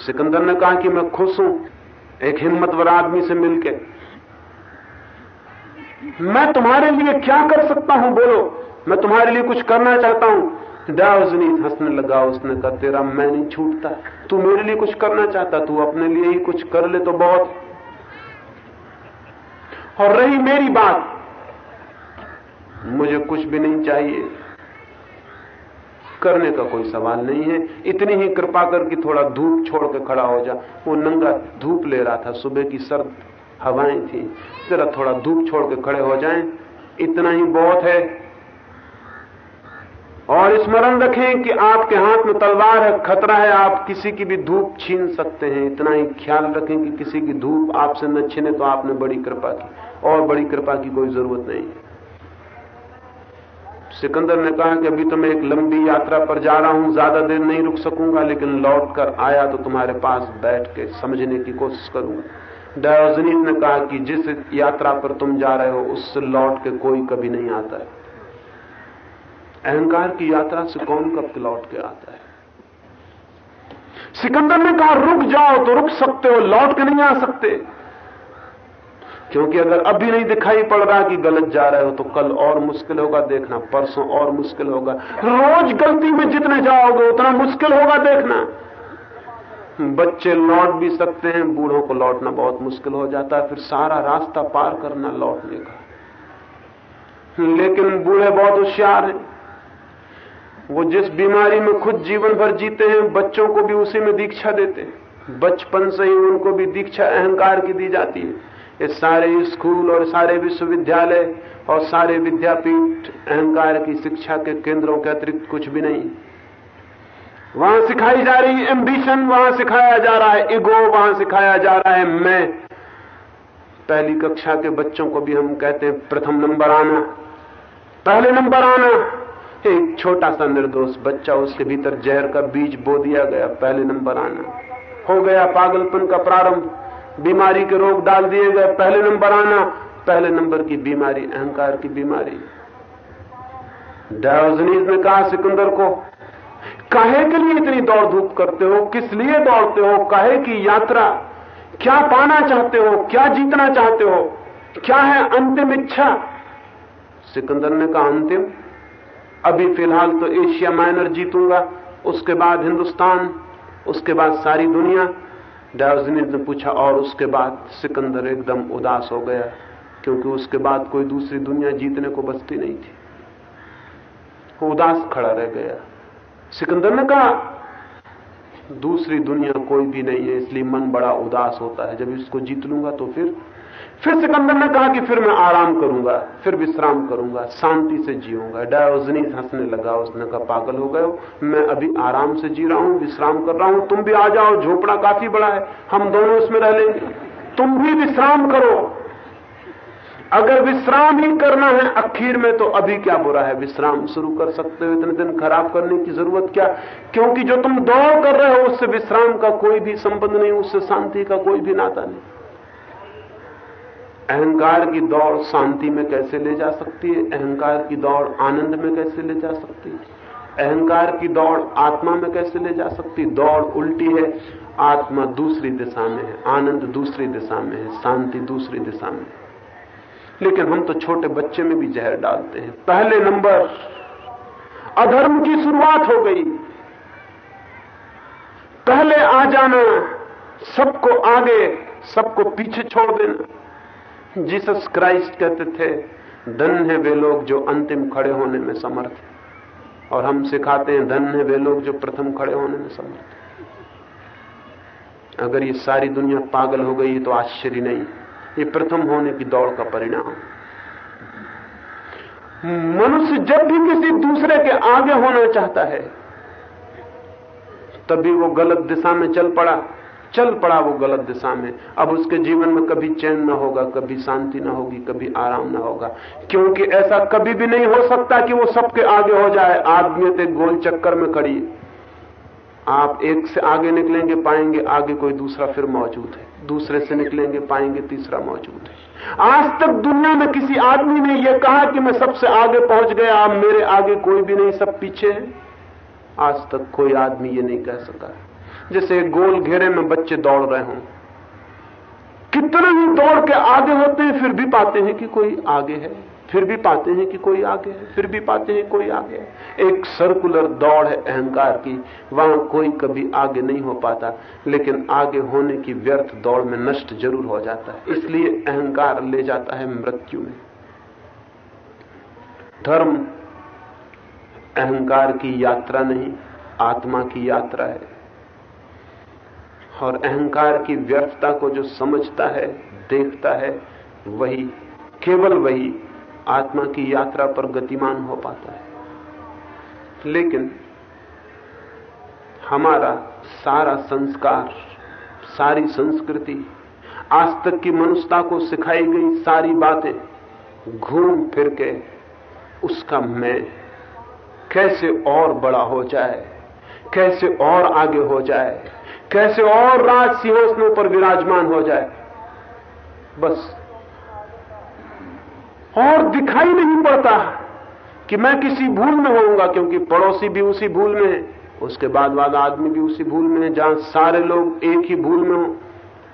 सिकंदर ने कहा कि मैं खुश हूँ। एक हिम्मतवर आदमी से मिलके मैं तुम्हारे लिए क्या कर सकता हूँ? बोलो। मैं तुम्हारे लिए कुछ करना चाहता हूँ। डाउजनी हंसने लगा, उसने कहा, तेरा मैं नहीं छूटता। तू मेरे लिए कुछ करना चाहता, तू अपने लिए ही कुछ कर ले तो बहुत। और रही मेरी बात। मुझे कुछ भी नहीं चाहिए। करने का कोई सवाल नहीं है। इतनी ही कृपा करके थोड़ा धूप छोड़ के खड़ा हो जा। वो नंगा धूप ले रहा था, सुबह की सर्द। हवाएँ थी। जरा थोड़ा धूप छोड़ के खड़े हो जाएँ। इतना ही बहुत है। और स्मरण रखें कि आपके हाथ में तलवार है, खतरा है, आप किसी की भी धूप छीन सकते हैं। इतना ही ख्याल रखें कि किसी की धूप आपसे न छीने तो आपने बड़ी कृपा की। और बड़ी कृपा की कोई ज़रूरत नहीं। सिकंदर ने कहा कि अभी तो मैं एक लंबी यात्रा पर जा रहा हूँ, ज़्यादा देर नहीं रुक सकूँगा, लेकिन लौट कर आया तो तुम्हारे पास बैठ के समझने की कोशिश करूँगा। डायोजनीस ने कहा कि जिस यात्रा पर तुम जा रहे हो उससे लौट के कोई कभी नहीं आता है। अहंकार की यात्रा से कौन कब लौट के आता है? सिकंदर ने कहा, रुक जाओ तो रुक सकते हो, लौट के नहीं आ सकते। क्योंकि अगर अभी नहीं दिखाई पड़ रहा कि गलत जा रहे हो तो कल और मुश्किल होगा देखना, परसों और मुश्किल होगा। रोज गलती में जितने जाओगे, उतना मुश्किल होगा देखना। बच्चे लौट भी सकते हैं, बूढ़ों को लौटना बहुत मुश्किल हो जाता है, फिर सारा रास्ता पार करना लौटने का। लेकिन बूढ़े बहुत होशियार हैं। वो जिस बीमारी में खुद जीवन भर जीते हैं, बच्चों को भी उसी में दीक्षा देते हैं। बचपन से ही उनको भी दीक्षा, अहंकार की दी जाती है। ये सारे स्कूल और सारे विश्वविद्यालय और सारे विद्यापीठ अहंकार की शिक्षा के केंद्रों के अतिरिक्त कुछ भी नहीं। वहाँ सिखाई जा रही एम्बिशन वहाँ सिखाया जा रहा है इगो वहाँ सिखाया जा रहा है। मैं पहली कक्षा के बच्चों को भी हम कहते हैं, प्रथम नंबर आना, पहले नंबर आना। एक छोटा सा निर्दोष बच्चा, उसके भीतर जहर का बीज बो दिया गया, पहले नंबर आना। हो गया पागलपन का प्रारंभ, बीमारी के रोग डाल दिए गए, पहले नंबर आना। पहले नंबर की बीमारी, अहंकार की बीमारी। डायोजनीज ने कहा सिकंदर को काहे के लिए इतनी दौड़ धूप करते हो? किस लिए दौड़ते हो? काहे की यात्रा? क्या पाना चाहते हो? क्या जीतना चाहते हो? क्या है अंतिम इच्छा? सिकंदर ने कहा, अंतिम? अभी फ़िलहाल तो एशिया माइनर जीतूँगा, उसके बाद हिंदुस्तान, उसके बाद सारी दुनिया। डायोजनीस ने पूछा, और उसके बाद? सिकंदर एकदम उदास हो गया, क्योंकि उसके बाद कोई दूसरी दुनिया जीतने को बचती नहीं थी। उदास खड़ा रह गया। सिकंदर ने कहा दूसरी दुनिया कोई भी नहीं है, इसलिए मन बड़ा उदास होता है। जब इसको जीत लूँगा तो फिर फिर सिकंदर ने कहा कि फिर मैं आराम करूँगा, फिर विश्राम करूँगा, शांति से जीऊँगा। डायोजनी हंसने लगा, उसने कहा, पागल हो गए मैं अभी आराम से जी रहा हूँ, विश्राम कर रहा हूँ, तुम भी आ जाओ, झोपड़ा काफ़ी बड़ा है, हम दोनों इसमें रह लेंगे। तुम भी विश्राम करो। अगर विश्राम ही करना है अखीर में तो अभी क्या बुरा है? विश्राम शुरू कर सकते हो, इतने दिन खराब करने की ज़रूरत क्या? क्योंकि जो तुम दौड़ कर रहे हो, उससे विश्राम का कोई भी संबंध नहीं, उससे शांति का कोई भी नाता नहीं। अहंकार की दौड़ शांति में कैसे ले जा सकती है? अहंकार की दौड़ आनंद में कैसे ले जा सकती है? अहंकार की दौड़ आत्मा में कैसे ले जा सकती दौड़ उल्टी है, आत्मा दूसरी दिशा में है, आनंद दूसरी दिशा में है, शांति दूसरी दिशा में है। लेकिन हम तो छोटे बच्चे में भी जहर डालते हैं। पहले नंबर, अधर्म की शुरुआत हो गई। पहले आ जाना, सबको आगे, सबको पीछे छोड़ देना। जीसस क्राइस्ट कहते थे, धन है वे लोग जो अंतिम खड़े होने में समर्थ है। और हम सिखाते हैं, धन है वे लोग जो प्रथम खड़े होने में समर्थ है। अगर ये सारी दुनिया पागल हो गई तो आश्चर्य नहीं। ये प्रथम होने की दौड़ का परिणाम। मनुष्य जब भी किसी दूसरे के आगे होना चाहता है, तभी वो गलत दिशा में चल पड़ा। चल पड़ा वो गलत दिशा में। अब उसके जीवन में कभी चैन ना होगा, कभी शांति ना होगी, कभी आराम ना होगा। क्योंकि ऐसा कभी भी नहीं हो सकता कि वो सबके आगे हो जाए। एक गोल चक्कर में खड़ी। आप एक से आगे निकलेंगे, पाएँगे आगे कोई दूसरा फिर मौजूद है। दूसरे से निकलेंगे, पाएँगे तीसरा मौजूद है। आज तक दुनिया में किसी आदमी ने यह कहा कि मैं सबसे आगे पहुँच गया अब मेरे आगे कोई भी नहीं, सब पीछे है। आज तक कोई आदमी ये नहीं कह सका। जैसे गोल घेरे में बच्चे दौड़ रहे हों। कितने ही दौड़ के आगे होते हैं, फिर भी पाते हैं कि कोई आगे है। फिर भी पाते हैं कि कोई आगे है, फिर भी पाते हैं कोई आगे है। एक सर्कुलर दौड़ है अहंकार की, वहाँ कोई कभी आगे नहीं हो पाता, लेकिन आगे होने की व्यर्थ दौड़ में नष्ट ज़रूर हो जाता है। इसलिए अहंकार ले जाता है मृत्यु में। धर्म अहंकार की यात्रा नहीं, आत्मा की यात्रा है। और अहंकार की व्यर्थता को जो समझता है, देखता है, वही, केवल वही आत्मा की यात्रा पर गतिमान हो पाता है। लेकिन हमारा सारा संस्कार, सारी संस्कृति, आज तक की मनुष्यता को सिखाई गई सारी बातें घूम फिर के उसका मैं कैसे और बड़ा हो जाए, कैसे और आगे हो जाए, कैसे और राज सिंहासनों पर विराजमान हो जाए, बस और दिखाई नहीं पड़ता कि मैं किसी भूल में होऊँगा, क्योंकि पड़ोसी भी उसी भूल में है, उसके बाद बाद आदमी भी उसी भूल में है, जहाँ सारे लोग एक ही भूल में हो,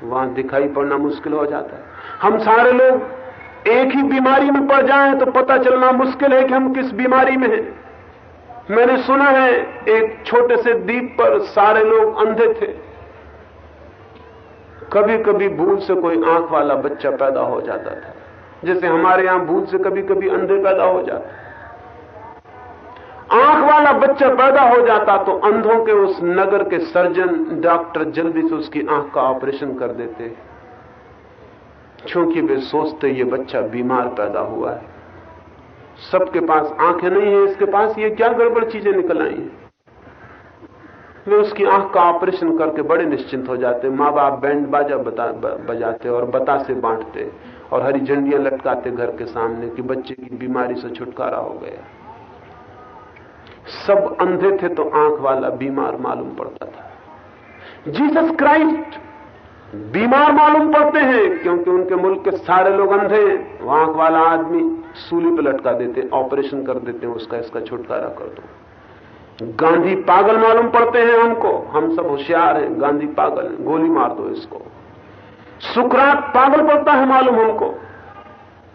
वहाँ दिखाई पड़ना मुश्किल हो जाता है। हम सारे लोग एक ही बीमारी में पड़ जाएँ तो पता चलना मुश्किल है कि हम किस बीमारी में हैं। मैंने सुना है, एक छोटे से द्वीप पर सारे लोग अंधे थे। कभी कभी भूल से कोई आँख वाला बच्चा पैदा हो जाता था। जैसे हमारे यहाँ भूत से कभी कभी अंधे पैदा हो जाते आँख वाला बच्चा पैदा हो जाता तो अंधों के उस नगर के सर्जन, डॉक्टर जल्दी से उसकी आँख का ऑपरेशन कर देते क्योंकि वे सोचते ये बच्चा बीमार पैदा हुआ है। सबके पास आँखें नहीं है, इसके पास ये क्या गड़बड़ चीज़ें निकल आई हैं? वे उसकी आँख का ऑपरेशन करके बड़े निश्चिंत हो जाते माँ बाप बैंड बाजा बजाते और बतासे बांटते और हरी झंडियाँ लटकाते घर के सामने कि बच्चे की बीमारी से छुटकारा हो गया। सब अंधे थे तो आँख वाला बीमार मालूम पड़ता था। जीसस क्राइस्ट बीमार मालूम पड़ते हैं क्योंकि उनके मुल्क के सारे लोग अंधे हैं। वो आँख वाला आदमी सूली पर लटका देते, ऑपरेशन कर देते हैं, उसका इसका छुटकारा कर दो। गांधी पागल मालूम पड़ते हैं हमको हम सब होशियार हैं, गांधी पागल गोली मार दो इसको। सुकरात पागल पड़ता है मालूम हमको।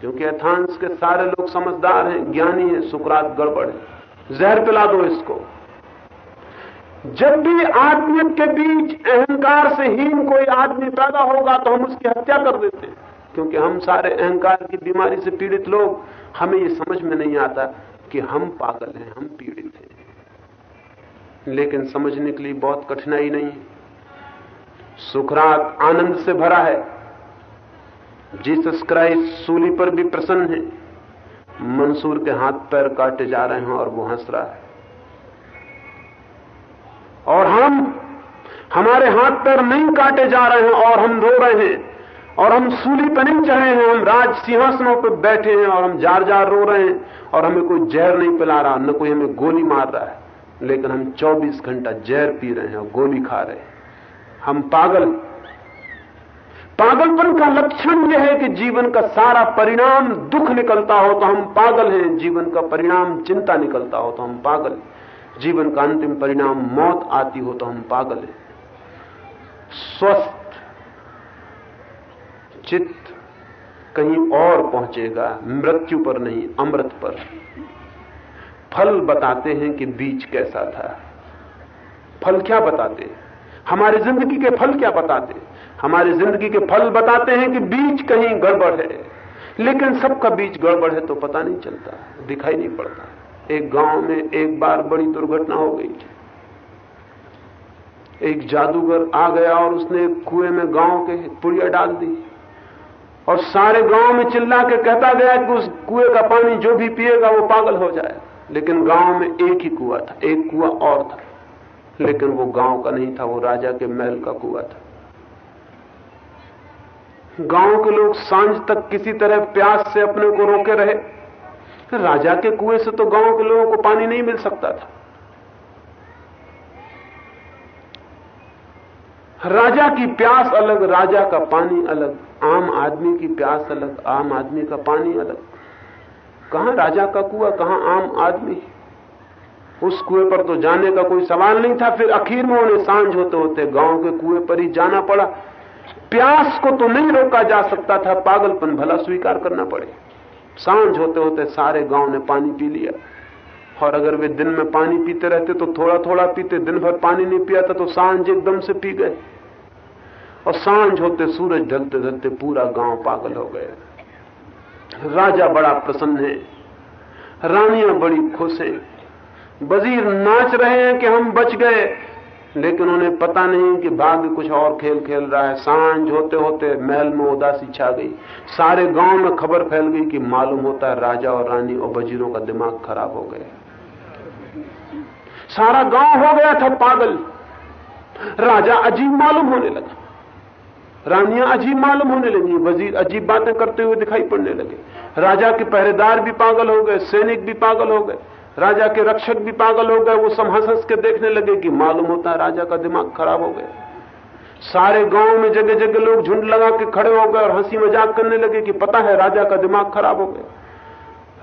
क्योंकि अथांस के सारे लोग समझदार हैं, ज्ञानी है सुकरात गड़बड़ है। जहर पिला दो इसको। जब भी आदमी के बीच अहंकार से हीन कोई आदमी पैदा होगा तो हम उसकी हत्या कर देते हैं। क्योंकि हम सारे अहंकार की बीमारी से पीड़ित लोग, हमें ये समझ में नहीं आता कि हम पागल हैं, हम पीड़ित हैं। लेकिन समझने के लिए बहुत कठिनाई नहीं है। सुखरात आनंद से भरा है। जीसस क्राइस्ट सूली पर भी प्रसन्न है। मंसूर के हाथ पैर काटे जा रहे हैं और वो हंस रहा है। और हम, हमारे हाथ पैर नहीं काटे जा रहे हैं और हम रो रहे हैं। और हम सूली पर नहीं चढ़े हैं, हम राज सिंहासनों पर बैठे हैं और हम जार जार रो रहे हैं और हमें कोई जहर नहीं पिला रहा, न कोई हमें गोली मार रहा है। लेकिन हम 24 घंटा जहर पी रहे हैं और गोली खा रहे हैं। हम पागल पागलपन का लक्षण यह है कि जीवन का सारा परिणाम दुख निकलता हो तो हम पागल हैं। जीवन का परिणाम चिंता निकलता हो तो हम पागल जीवन का अंतिम परिणाम मौत आती हो तो हम पागल हैं। स्वस्थ चित्त कहीं और पहुंचेगा, मृत्यु पर नहीं, अमृत पर। फल बताते हैं कि बीज कैसा था। फल क्या बताते हैं? हमारी ज़िंदगी के फल क्या बताते? हैं हमारी ज़िंदगी के फल बताते हैं कि बीज कहीं गड़बड़ है। लेकिन सबका बीज गड़बड़ है तो पता नहीं चलता, दिखाई नहीं पड़ता। एक गाँव में एक बार बड़ी दुर्घटना हो गई एक जादूगर आ गया और उसने कुएँ में गाँव के पुड़िया डाल दी। और सारे गाँव में चिल्ला के कहता गया कि उस कुएँ का पानी जो भी पिएगा वो पागल हो जाए लेकिन गाँव में एक ही कुआ था, एक कुआ और था। लेकिन वो गाँव का नहीं था, वो राजा के महल का कुआ था। गाँव के लोग साँझ तक किसी तरह प्यास से अपने को रोके रहे। राजा के कुएँ से तो गाँव के लोगों को पानी नहीं मिल सकता था। राजा की प्यास अलग, राजा का पानी अलग, आम आदमी की प्यास अलग, आम आदमी का पानी अलग। कहाँ राजा का कुआ, कहाँ आम आदमी? उस कुएँ पर तो जाने का कोई सवाल नहीं था। फिर आखिर में उन्हें साँझ होते होते गाँव के कुएँ पर ही जाना पड़ा। प्यास को तो नहीं रोका जा सकता था, पागलपन भला स्वीकार करना पड़े। साँझ होते होते सारे गाँव ने पानी पी लिया। और अगर वे दिन में पानी पीते रहते तो थोड़ा थोड़ा पीते, दिन भर पानी नहीं पिया था तो साँझ एकदम से पी गए। और साँझ होते सूरज ढलते ढलते पूरा गाँव पागल हो गया। राजा बड़ा प्रसन्न है, रानियाँ बड़ी खुश हैं। वज़ीर नाच रहे हैं कि हम बच गए, लेकिन उन्हें पता नहीं कि भाग्य कुछ और खेल खेल रहा है। साँझ होते होते महल में उदासी छा गई। सारे गाँव में खबर फैल गई कि मालूम होता है राजा और रानी और वजीरों का दिमाग खराब हो गया। सारा गाँव हो गया था पागल। राजा अजीब मालूम होने लगा। रानियाँ अजीब मालूम होने लगी। वज़ीर अजीब बातें करते हुए दिखाई पड़ने लगे। राजा के पहरेदार भी पागल हो गए, सैनिक भी पागल हो गए। राजा के रक्षक भी पागल हो गए, वो सब हंस हंस के देखने लगे कि मालूम होता है राजा का दिमाग खराब हो गया। सारे गाँव में जगह जगह लोग झुंड लगा के खड़े हो गए और हँसी मज़ाक करने लगे कि पता है राजा का दिमाग खराब हो गया।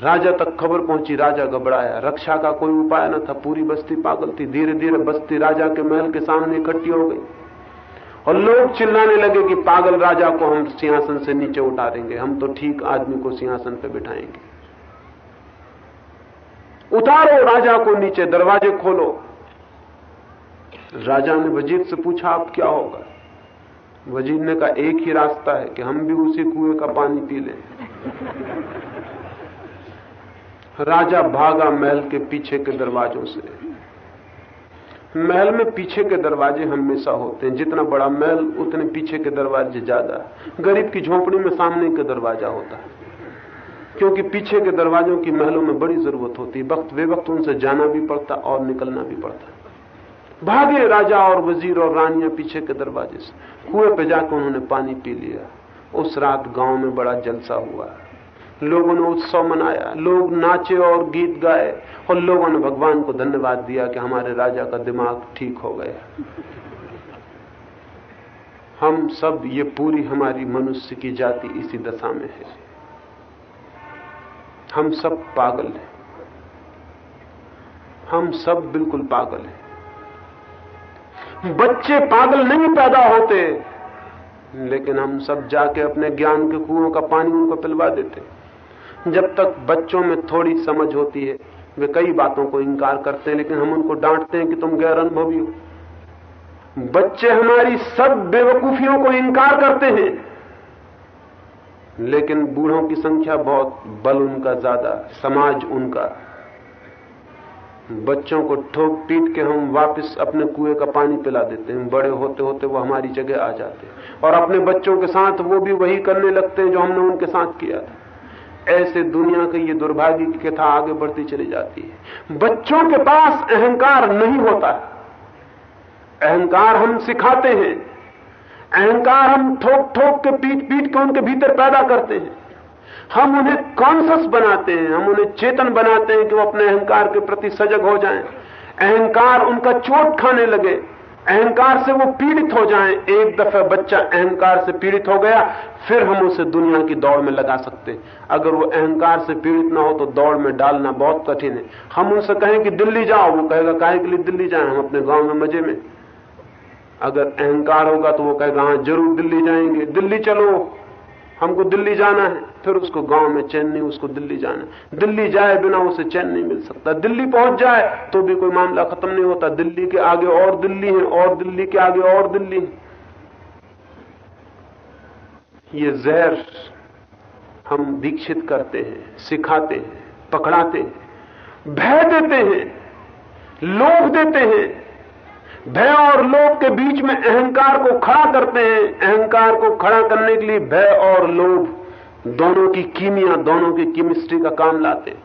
राजा तक खबर पहुँची, राजा घबराया। रक्षा का कोई उपाय न था, पूरी बस्ती पागल थी। धीरे धीरे बस्ती राजा के महल के सामने इकट्ठी हो गई। और लोग चिल्लाने लगे कि पागल राजा को हम सिंहासन से नीचे उतारेंगे, हम तो ठीक आदमी को सिंहासन पर बिठाएँगे। उतारो राजा को नीचे, दरवाजे खोलो। राजा ने वज़ीर से पूछा, अब क्या होगा? वज़ीर ने कहा, एक ही रास्ता है कि हम भी उसी कुएँ का पानी पी लें। राजा भागा महल के पीछे के दरवाजों से। महल में पीछे के दरवाजे हमेशा होते हैं। जितना बड़ा महल, उतने पीछे के दरवाजे ज़्यादा। गरीब की झोंपड़ी में सामने का दरवाज़ा होता है। क्योंकि पीछे के दरवाजों की महलों में बड़ी ज़रूरत होती वक्त वे वक्त उनसे जाना भी पड़ता और निकलना भी पड़ता। भागे राजा और वज़ीर और रानियाँ पीछे के दरवाजे से। कुएँ पे जाकर उन्होंने पानी पी लिया। उस रात गाँव में बड़ा जलसा हुआ। लोगों ने उत्सव मनाया। लोग नाचे और गीत गाए और लोगों ने भगवान को धन्यवाद दिया कि हमारे राजा का दिमाग ठीक हो गया। हम सब, ये पूरी हमारी मनुष्य की जाति इसी दशा में है। हम सब पागल हैं। हम सब बिल्कुल पागल हैं। बच्चे पागल नहीं पैदा होते, लेकिन हम सब जाके अपने ज्ञान के कुओं का पानी उनको पिलवा देते। जब तक बच्चों में थोड़ी समझ होती है, वे कई बातों को इंकार करते हैं, लेकिन हम उनको डांटते हैं कि तुम गैर अनुभवी हो। बच्चे हमारी सब बेवकूफियों को इंकार करते हैं। लेकिन बूढ़ों की संख्या बहुत, बल उनका ज़्यादा, समाज उनका। बच्चों को ठोक पीट के हम वापस अपने कुएँ का पानी पिला देते हैं। बड़े होते होते वो हमारी जगह आ जाते हैं। और अपने बच्चों के साथ वो भी वही करने लगते हैं जो हमने उनके साथ किया था। ऐसे दुनिया की ये दुर्भाग्य की कथा आगे बढ़ती चली जाती है। बच्चों के पास अहंकार नहीं होता। अहंकार हम सिखाते हैं। अहंकार हम ठोक ठोक के पीट पीट के उनके भीतर पैदा करते हैं। हम उन्हें कॉन्सियस बनाते हैं, हम उन्हें चेतन बनाते हैं कि वो अपने अहंकार के प्रति सजग हो जाएँ। अहंकार उनका चोट खाने लगे, अहंकार से वो पीड़ित हो जाएँ। एक दफ़ा बच्चा अहंकार से पीड़ित हो गया, फिर हम उसे दुनिया की दौड़ में लगा सकते अगर वो अहंकार से पीड़ित ना हो तो दौड़ में डालना बहुत कठिन है। हम उनसे कहें कि दिल्ली जाओ, वो कहेगा, काहे के लिए दिल्ली जाए? हम अपने गाँव में मज़े में अगर अहंकार होगा तो वो कहेगा हाँ ज़रूर दिल्ली जाएँगे। दिल्ली चलो। हमको दिल्ली जाना है। फिर उसको गाँव में चैन नहीं उसको दिल्ली जाना दिल्ली जाए बिना उसे चैन नहीं मिल सकता दिल्ली पहुँच जाए तो भी कोई मामला खत्म नहीं होता। दिल्ली के आगे और दिल्ली है, और दिल्ली के आगे और दिल्ली है। ये जहर हम दीक्षित करते हैं, सिखाते हैं, पकड़ाते हैं, भय देते हैं, लोभ देते हैं। भय और लोभ के बीच में अहंकार को खड़ा करते हैं। अहंकार को खड़ा करने के लिए भय और लोभ दोनों की कीमिया, दोनों की केमिस्ट्री का काम लाते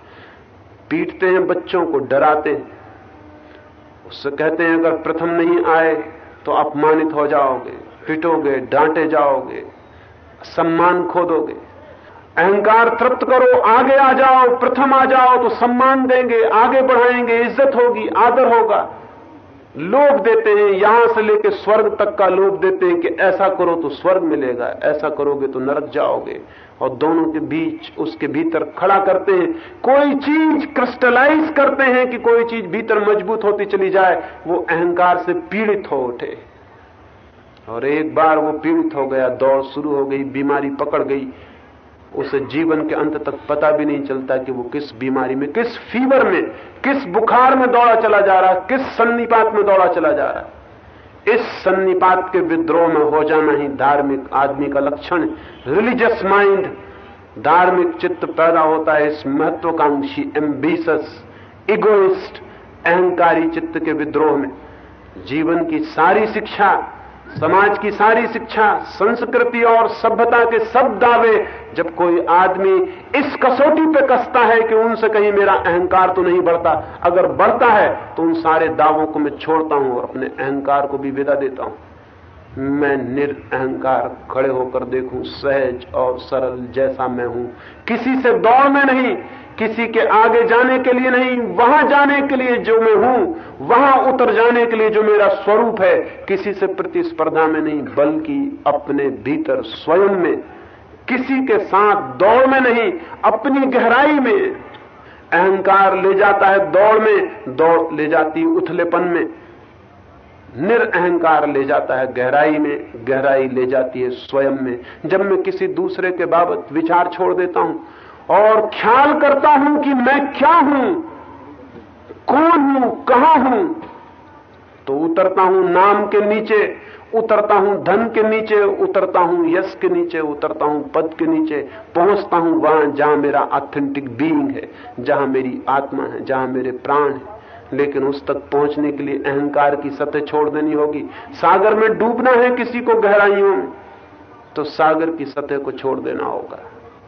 पीटते हैं बच्चों को, डराते हैं। उससे कहते हैं, अगर प्रथम नहीं आए तो अपमानित हो जाओगे, पिटोगे, डांटे जाओगे, सम्मान खो दोगे अहंकार तृप्त करो, आगे आ जाओ, प्रथम आ जाओ तो सम्मान देंगे, आगे बढ़ाएँगे, इज़्ज़त होगी, आदर होगा। लोभ देते हैं, यहाँ से लेकर स्वर्ग तक का लोभ देते हैं कि ऐसा करो तो स्वर्ग मिलेगा, ऐसा करोगे तो नरक जाओगे। और दोनों के बीच, उसके भीतर खड़ा करते हैं। कोई चीज़ क्रिस्टलाइज करते हैं कि कोई चीज़ भीतर मज़बूत होती चली जाए, वो अहंकार से पीड़ित हो उठे। और एक बार वो पीड़ित हो गया, दौड़ शुरू हो गई, बीमारी पकड़ गई उसे जीवन के अंत तक पता भी नहीं चलता कि वो किस बीमारी में, किस फीवर में, किस बुखार में दौड़ा चला जा रहा है किस सन्निपात में दौड़ा चला जा रहा। है इस सन्निपात के विद्रोह में हो जाना ही धार्मिक आदमी का लक्षण रिलीजियस माइंड धार्मिक चित्त पैदा होता है इस महत्वाकांक्षी एम्बिशस इगोइस्ट अहंकारी चित्त के विद्रोह में। जीवन की सारी शिक्षा समाज की सारी शिक्षा, संस्कृति और सभ्यता के सब दावे जब कोई आदमी इस कसौटी पे कसता है कि उनसे कहीं मेरा अहंकार तो नहीं बढ़ता, अगर बढ़ता है तो उन सारे दावों को मैं छोड़ता हूँ और अपने अहंकार को भी विदा देता हूँ। मैं निरअहकार खड़े होकर देखूँ, सहज और सरल जैसा मैं हूँ। किसी से दौड़ में नहीं, किसी के आगे जाने के लिए नहीं, वहाँ जाने के लिए जो मैं हूँ, वहाँ उतर जाने के लिए जो मेरा स्वरूप है, किसी से प्रतिस्पर्धा में नहीं, बल्कि अपने भीतर स्वयं में। किसी के साथ दौड़ में नहीं, अपनी गहराई में। अहंकार ले जाता है दौड़ में, दौड़ ले जाती उथलेपन में। निरअहकार ले जाता है गहराई में, गहराई ले जाती है स्वयं में। जब मैं किसी दूसरे के बाबत विचार छोड़ देता हूँ और ख्याल करता हूँ कि मैं क्या हूँ, कौन हूँ, कहाँ हूँ तो उतरता हूँ नाम के नीचे, उतरता हूँ धन के नीचे, उतरता हूँ यश के नीचे, उतरता हूँ पद के नीचे, पहुँचता हूँ वहाँ जहाँ मेरा ऑथेंटिक बीइंग है, जहाँ मेरी आत्मा है, जहाँ मेरे प्राण है। लेकिन उस तक पहुँचने के लिए अहंकार की सतह छोड़ देनी होगी। सागर में डूबना है किसी को गहराइयों में तो सागर की सतह को छोड़ देना होगा।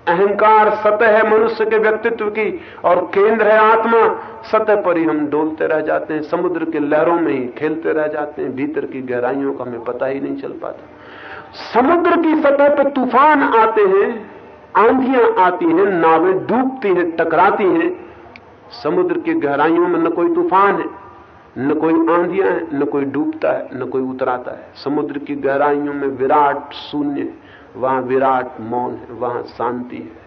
अहंकार सतह है मनुष्य के व्यक्तित्व की, और केंद्र है आत्मा। सतह पर ही हम डोलते रह जाते हैं, समुद्र के लहरों में ही खेलते रह जाते हैं, भीतर की गहराइयों का हमें पता ही नहीं चल पाता। समुद्र की सतह पर तूफ़ान आते हैं, आंधियाँ आती हैं, नावें डूबती हैं, टकराती हैं समुद्र की गहराइयों में न कोई तूफ़ान है, न कोई आंधियाँ है, न कोई डूबता है, न कोई उतराता है। समुद्र की गहराइयों में विराट शून्य है, वहाँ विराट मौन है, वहाँ शांति है।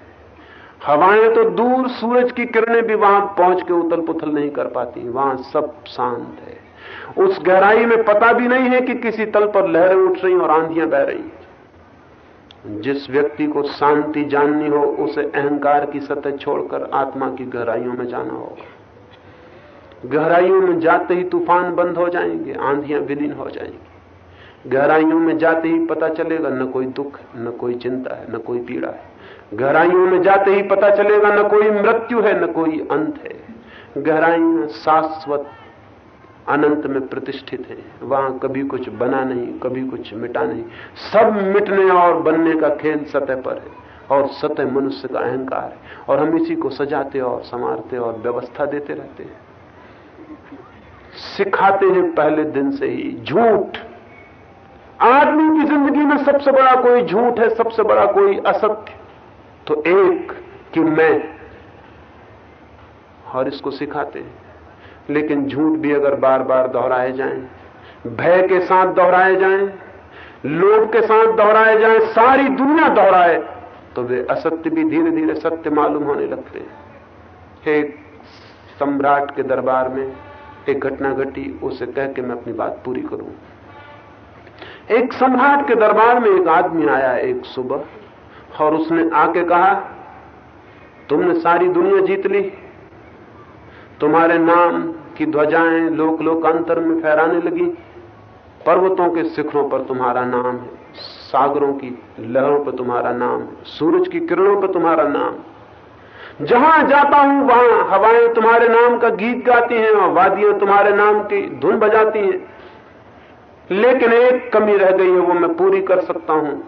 हवाएँ तो दूर सूरज की किरणें भी वहाँ पहुँच के उथल पुथल नहीं कर पाती, वहाँ सब शांत है। उस गहराई में पता भी नहीं है कि किसी तल पर लहरें उठ रही और आंधियाँ बह रही जिस व्यक्ति को शांति जाननी हो, उसे अहंकार की सतह छोड़कर आत्मा की गहराइयों में जाना होगा। गहराइयों में जाते ही तूफ़ान बंद हो जाएँगे, आंधियाँ विलीन हो जाएँगी। गहराइयों में जाते ही पता चलेगा न कोई दुख न कोई चिंता है, न कोई पीड़ा है। गहराइयों में जाते ही पता चलेगा न कोई मृत्यु है, न कोई अंत है। गहराइयाँ शाश्वत अनंत में प्रतिष्ठित है। वहाँ कभी कुछ बना नहीं, कभी कुछ मिटा नहीं। सब मिटने और बनने का खेल सतह पर है और सतह मनुष्य का अहंकार है और हम इसी को सजाते और संवारते और व्यवस्था देते रहते हैं। सिखाते हैं पहले दिन से ही, झूठ। आदमी की ज़िंदगी में सबसे बड़ा कोई झूठ है, सबसे बड़ा कोई असत्य। तो एक कि मैं और इसको सिखाते हैं। लेकिन झूठ भी अगर बार बार दोहराए जाएँ, भय के साथ दोहराए जाएँ, लोभ के साथ दोहराए जाएँ, सारी दुनिया दोहराए तो वे असत्य भी धीरे धीरे सत्य मालूम होने लगते हैं। एक सम्राट के दरबार में एक घटना घटी, उसे कह के मैं अपनी बात पूरी करूँ। एक सम्राट के दरबार में एक आदमी आया एक सुबह, और उसने आके कहा, तुमने सारी दुनिया जीत ली। तुम्हारे नाम की ध्वजाएँ लोक लोकांतर में फहराने लगी। पर्वतों के शिखरों पर तुम्हारा नाम है। सागरों की लहरों पर तुम्हारा नाम है। सूरज की किरणों पर तुम्हारा नाम जहाँ जाता हूँ, वहाँ हवाएँ तुम्हारे नाम का गीत गाती हैं और वादियाँ तुम्हारे नाम की धुन बजाती हैं। लेकिन एक कमी रह गई है, वो मैं पूरी कर सकता हूँ।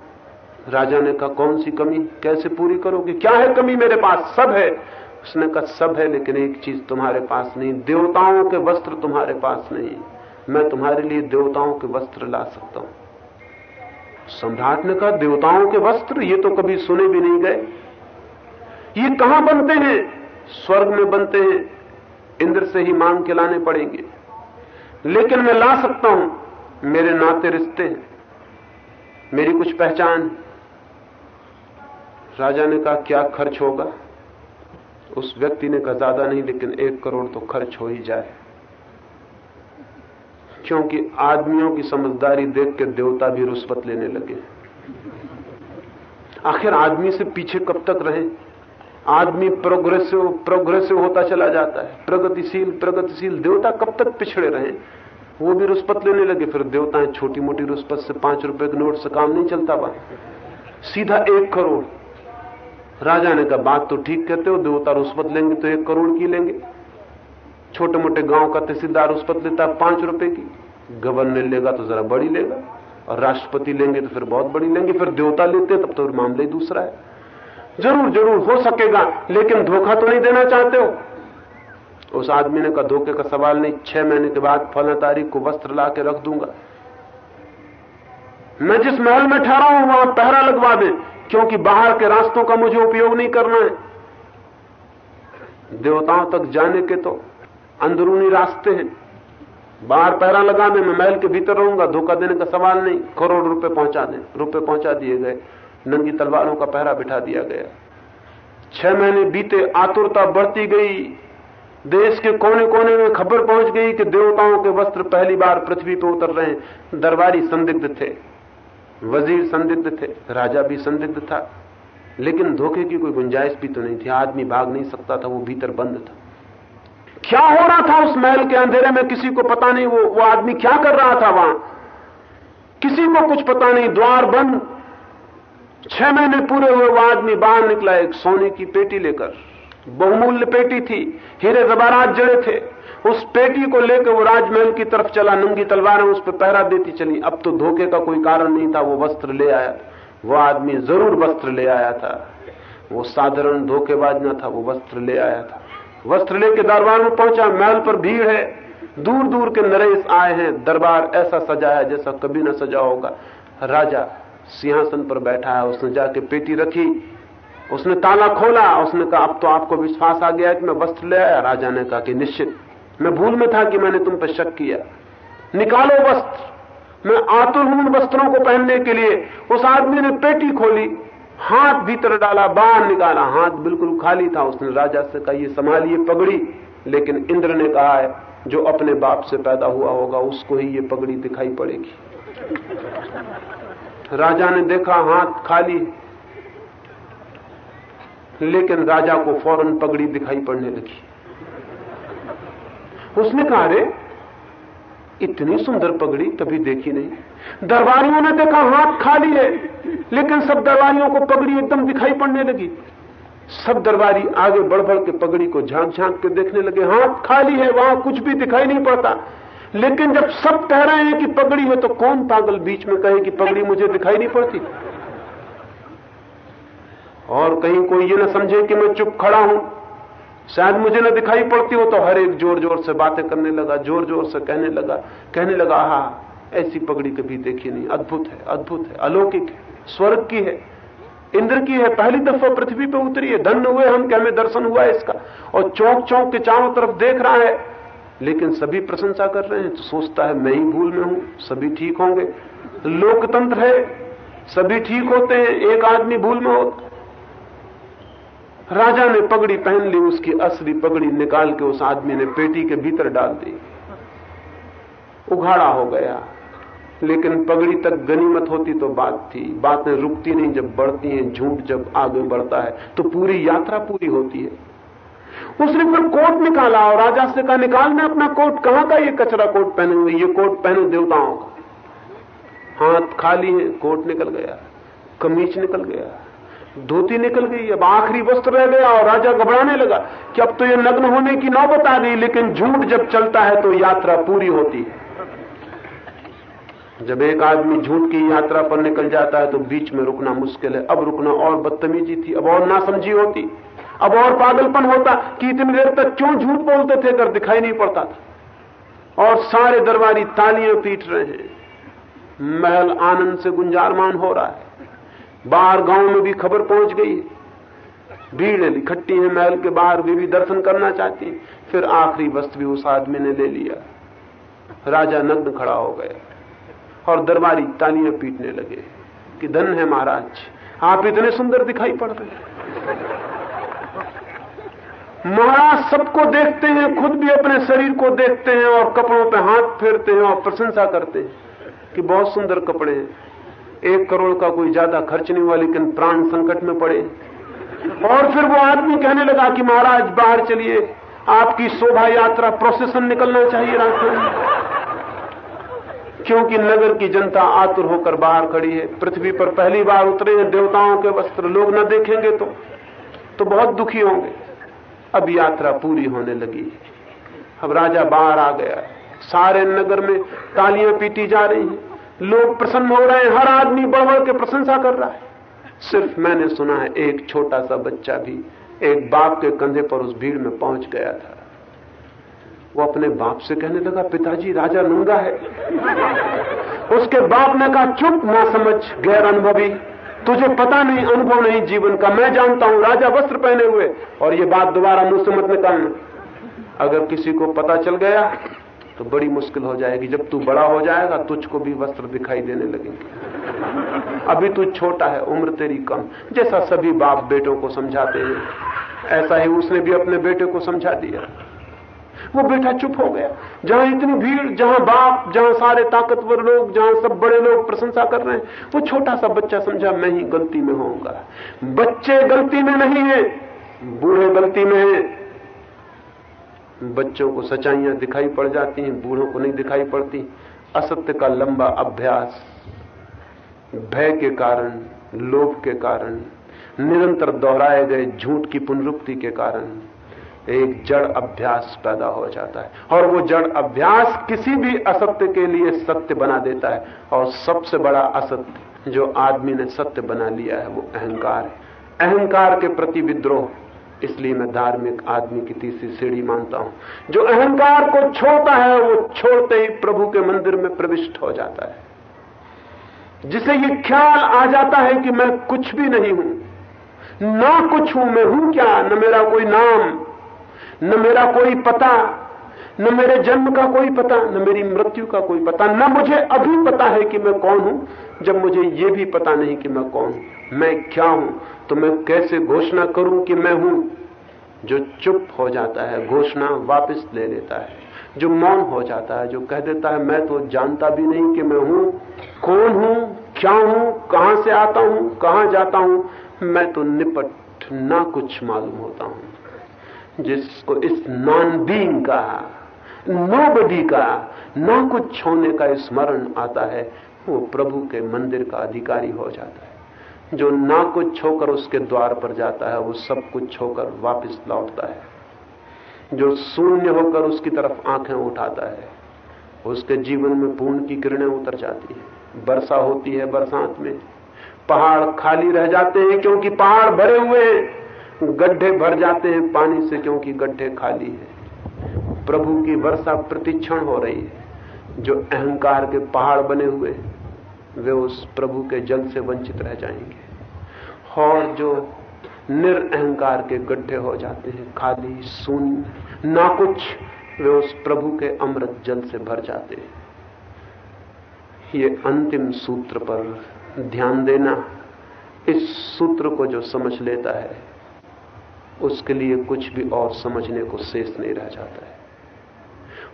राजा ने कहा, कौन सी कमी? कैसे पूरी करोगे? क्या है कमी मेरे पास? सब है। उसने कहा सब है, लेकिन एक चीज़ तुम्हारे पास नहीं। देवताओं के वस्त्र तुम्हारे पास नहीं। मैं तुम्हारे लिए देवताओं के वस्त्र ला सकता हूँ। सम्राट ने कहा, देवताओं के वस्त्र? ये तो कभी सुने भी नहीं गए। ये कहाँ बनते हैं? स्वर्ग में बनते हैं। इंद्र से ही मांग के लाने पड़ेंगे। लेकिन मैं ला सकता हूँ। मेरे नाते रिश्ते हैं। मेरी कुछ पहचान राजा ने कहा, क्या खर्च होगा? उस व्यक्ति ने कहा ज़्यादा नहीं, लेकिन एक करोड़ तो खर्च हो ही जाए। क्योंकि आदमियों की समझदारी देख के देवता भी रुष्वत लेने लगे। आखिर आदमी से पीछे कब तक रहे? आदमी प्रोग्रेसिव प्रोग्रेसिव होता चला जाता है। प्रगतिशील प्रगतिशील देवता कब तक पिछड़े रहे? वो भी रुष्पत लेने लगे, फिर देवताएँ छोटी मोटी रुष्पत से पाँच रुपए के नोट से काम नहीं चलता वहाँ। सीधा एक करोड़। राजा ने कहा, बात तो ठीक कहते हो, देवता रुष्पत लेंगे तो एक करोड़ की लेंगे। छोटे मोटे गाँव का तहसीलदार रुष्पत लेता है पाँच रुपए की। गवर्नर लेगा तो जरा बड़ी लेगा, और राष्ट्रपति लेंगे तो फिर बहुत बड़ी लेंगे, फिर देवता लेते तब तो मामला ही दूसरा है। ज़रूर ज़रूर, हो सकेगा, लेकिन धोखा तो नहीं देना चाहते हो। उस आदमी ने कहा, धोखे का सवाल नहीं, छह महीने के बाद फला तारीख को वस्त्र ला के रख दूँगा। मैं जिस महल में ठहरा हूँ, वहाँ पहरा लगवा दे। क्योंकि बाहर के रास्तों का मुझे उपयोग नहीं करना है। देवताओं तक जाने के तो अंदरूनी रास्ते हैं। बाहर पहरा लगा मैं महल के भीतर रहूँगा, धोखा देने का सवाल नहीं। करोड़ रुपए पहुँचा दें, रुपए पहुँचा दिए गए। नंगी तलवारों का पहरा बिठा दिया गया। छह महीने बीते, आतुरता बढ़ती गई। देश के कोने कोने में खबर पहुँच गई कि देवताओं के वस्त्र पहली बार पृथ्वी पर उतर रहे हैं। दरबारी संदिग्ध थे। वज़ीर संदिग्ध थे, राजा भी संदिग्ध था। लेकिन धोखे की कोई गुंजाइश भी तो नहीं थी। आदमी भाग नहीं सकता था, वो भीतर बंद था। क्या हो रहा था उस महल के अंधेरे में? किसी को पता नहीं, वो वो आदमी क्या कर रहा था वहाँ? किसी को कुछ पता नहीं, द्वार बंद। छह महीने पूरे हुए वो आदमी बाहर निकला, एक सोने की पेटी लेकर। बहुमूल्य पेटी थी, हीरे जबारात जड़े थे। उस पेटी को लेकर वो राजमहल की तरफ़ चला नंगी तलवारें उस पर पहरा देती चली। अब तो धोखे का कोई कारण नहीं था, वो वस्त्र ले आया। वो आदमी ज़रूर वस्त्र ले आया था। वो साधारण धोखेबाज न था, वो वस्त्र ले आया था। वस्त्र लेके दरबार में पहुँचा, महल पर भीड़ है। दूर दूर के नरेश आए हैं, दरबार ऐसा सजाया जैसा कभी न सजा होगा। राजा सिंहासन पर बैठा है, उसने जाके पेटी रखी। उसने ताला खोला, उसने कहा, अब तो आपको विश्वास आ गया कि मैं वस्त्र ले आया। राजा ने कहा कि, निश्चित। मैं भूल में था कि मैंने तुम पर शक किया। निकालो वस्त्र। मैं आतुर हूँ वस्त्रों को पहनने के लिए उस आदमी ने पेटी खोली, हाथ भीतर डाला, बाहर निकाला। हाथ बिल्कुल खाली था। उसने राजा से कहा, ये संभालिए पगड़ी। लेकिन इंद्र ने कहा है जो अपने बाप से पैदा हुआ होगा, उसको ही ये पगड़ी दिखाई पड़ेगी। राजा ने देखा, हाथ खाली लेकिन राजा को फ़ौरन पगड़ी दिखाई पड़ने लगी। उसने कहा, अरे, इतनी सुंदर पगड़ी कभी देखी नहीं। दरबारियों ने देखा, हाथ खाली है, लेकिन सब दरबारियों को पगड़ी एकदम दिखाई पड़ने लगी। सब दरबारी आगे बढ़ बढ़ के पगड़ी को झाँक झाँक के देखने लगे, हाथ खाली है, वहाँ कुछ भी दिखाई नहीं पड़ता। लेकिन जब सब कह रहे हैं कि पगड़ी है तो कौन पागल बीच में कहे कि पगड़ी मुझे दिखाई नहीं पड़ती? और कहीं कोई ये ना समझे कि मैं चुप खड़ा हूँ। शायद मुझे ना दिखाई पड़ती हो तो हर एक ज़ोर ज़ोर से बातें करने लगा ज़ोर ज़ोर से कहने लगा कहने लगा हा ऐसी पगड़ी कभी देखी नहीं। अद्भुत है अद्भुत है, अलौकिक है, स्वर्ग की है, इंद्र की है, पहली दफ़ा पृथ्वी पर उतरी है, धन्य हुए हम क्या हमें दर्शन हुआ है इसका। और चौंक चौक के चारों तरफ़ देख रहा है, लेकिन सभी प्रशंसा कर रहे हैं तो सोचता है, मैं ही भूल में हूँ, सभी ठीक होंगे। लोकतंत्र है, सभी ठीक होते हैं, एक आदमी भूल में होता राजा ने पगड़ी पहन ली, उसकी असली पगड़ी निकाल के उस आदमी ने पेटी के भीतर डाल दी। उघाड़ा हो गया। लेकिन पगड़ी तक गनीमत होती तो बात थी। बातें रुकती नहीं, जब बढ़ती हैं, झूठ जब आगे बढ़ता है तो पूरी यात्रा पूरी होती है। उसने फिर कोट निकाला और राजा से कहा, निकाल, में अपना कोट कहाँ का, ये कचरा कोट पहने हुए ये कोट पहने देवताओं का। हाथ खाली है, कोट निकल गया, कमीज निकल गया। धोती निकल गई, अब आखिरी वस्त्र रह गया और राजा घबराने लगा कि अब तो ये नग्न होने की नौबत आ गई, लेकिन झूठ जब चलता है तो यात्रा पूरी होती है। जब एक आदमी झूठ की यात्रा पर निकल जाता है तो बीच में रुकना मुश्किल है। अब रुकना और बदतमीजी थी, अब और नासमझी होती। अब और पागलपन होता कि इतनी देर तक क्यों झूठ बोलते थे, अगर दिखाई नहीं पड़ता था। और सारे दरबारी तालियाँ पीट रहे हैं। महल आनंद से गुंजारमान हो रहा है। बाहर गाँव में भी खबर पहुँच गई भीड़ इकट्ठी है महल के बाहर, वे भी दर्शन करना चाहती फिर आखिरी वस्त्र भी उस आदमी ने ले लिया। राजा नग्न खड़ा हो गया और दरबारी तालियाँ पीटने लगे कि धन है महाराज, आप इतने सुंदर दिखाई पड़ रहे हैं। महाराज सबको देखते हैं, खुद भी अपने शरीर को देखते हैं और कपड़ों पे हाथ फेरते हैं और प्रशंसा करते हैं कि बहुत सुंदर कपड़े हैं। एक करोड़ का कोई ज़्यादा खर्च नहीं हुआ, लेकिन प्राण संकट में पड़े। और फिर वो आदमी कहने लगा कि महाराज, बाहर चलिए। आपकी शोभा यात्रा प्रोसेसन निकलना चाहिए रास्ते में। क्योंकि नगर की जनता आतुर होकर बाहर खड़ी है। पृथ्वी पर पहली बार उतरे हैं, देवताओं के वस्त्र। लोग न देखेंगे तो तो बहुत दुखी होंगे। अब यात्रा पूरी होने लगी अब राजा बाहर आ गया सारे नगर में तालियाँ पीटी जा रही हैं। लोग प्रसन्न हो रहे हैं, हर आदमी बढ़ बढ़ के प्रशंसा कर रहा है। सिर्फ़ मैंने सुना है, एक छोटा सा बच्चा भी एक बाप के कंधे पर उस भीड़ में पहुँच गया था। वो अपने बाप से कहने लगा, पिताजी, राजा नंगा है। उसके बाप ने कहा, चुप, ना समझ, गैर अनुभवी। तुझे पता नहीं, अनुभव नहीं जीवन का। मैं जानता हूँ, राजा वस्त्र पहने हुए। और ये बात दोबारा मुझसे मत निकालना। अगर किसी को पता चल गया तो बड़ी मुश्किल हो जाएगी। जब तू बड़ा हो जाएगा, तुझको भी वस्त्र दिखाई देने लगेंगे। अभी तू छोटा है, उम्र तेरी कम। जैसा सभी बाप बेटों को समझाते हैं। ऐसा ही उसने भी अपने बेटे को समझा दिया। वो बेटा चुप हो गया। जहाँ इतनी भीड़, जहाँ बाप, जहाँ सारे ताकतवर लोग, जहाँ सब बड़े लोग प्रशंसा कर रहे हैं, वो छोटा सा बच्चा समझा, मैं ही गलती में होऊँगा। बच्चे गलती में नहीं है, बूढ़े गलती में है। बच्चों को सच्चाइयाँ दिखाई पड़ जाती हैं, बूढ़ों को नहीं दिखाई पड़ती। असत्य का लंबा अभ्यास, भय के कारण, लोभ के कारण, निरंतर दोहराए गए झूठ की पुनरुक्ति के कारण एक जड़ अभ्यास पैदा हो जाता है। और वो जड़ अभ्यास किसी भी असत्य के लिए सत्य बना देता है। और सबसे बड़ा असत्य जो आदमी ने सत्य बना लिया है, वो अहंकार है। अहंकार के प्रति विद्रोह। इसलिए मैं धार्मिक आदमी की तीसरी सीढ़ी मानता हूँ। जो अहंकार को छोड़ता है, वो छोड़ते ही प्रभु के मंदिर में प्रविष्ट हो जाता है। जिसे ये ख्याल आ जाता है कि मैं कुछ भी नहीं हूँ, ना कुछ हूँ, मैं हूँ क्या? न मेरा कोई नाम, न मेरा कोई पता, न मेरे जन्म का कोई पता, न मेरी मृत्यु का कोई पता, न मुझे अभी पता है कि मैं कौन हूँ, जब मुझे यह भी पता नहीं कि मैं कौन हूँ। मैं क्या हूँ? तो मैं कैसे घोषणा करूँ कि मैं हूँ? जो चुप हो जाता है, घोषणा वापस ले लेता है। जो मौन हो जाता है, जो कह देता है, मैं तो जानता भी नहीं कि मैं हूँ। कौन हूँ? क्या हूँ? कहाँ से आता हूँ? कहाँ जाता हूँ? मैं तो निपट ना कुछ मालूम होता हूँ। जिसको इस नॉन बींग का नोबडी का, ना कुछ होने का स्मरण आता है, वो प्रभु के मंदिर का अधिकारी हो जाता है। जो ना कुछ छोकर उसके द्वार पर जाता है, वो सब कुछ छोकर वापस लौटता है। जो शून्य होकर उसकी तरफ़ आँखें उठाता है, उसके जीवन में पूर्ण की किरणें उतर जाती है। वर्षा होती है बरसात में। पहाड़ खाली रह जाते हैं क्योंकि पहाड़ भरे हुए हैं। गड्ढे भर जाते हैं पानी से क्योंकि गड्ढे खाली है। प्रभु की वर्षा प्रतिक्षण हो रही है। जो अहंकार के पहाड़ बने हुए हैं वे उस प्रभु के जल से वंचित रह जाएँगे। और जो निरअहकार के गड्ढे हो जाते हैं, खाली शून्य, ना कुछ, वे उस प्रभु के अमृत जल से भर जाते हैं। ये अंतिम सूत्र पर ध्यान देना, इस सूत्र को जो समझ लेता है, उसके लिए कुछ भी और समझने को शेष नहीं रह जाता है।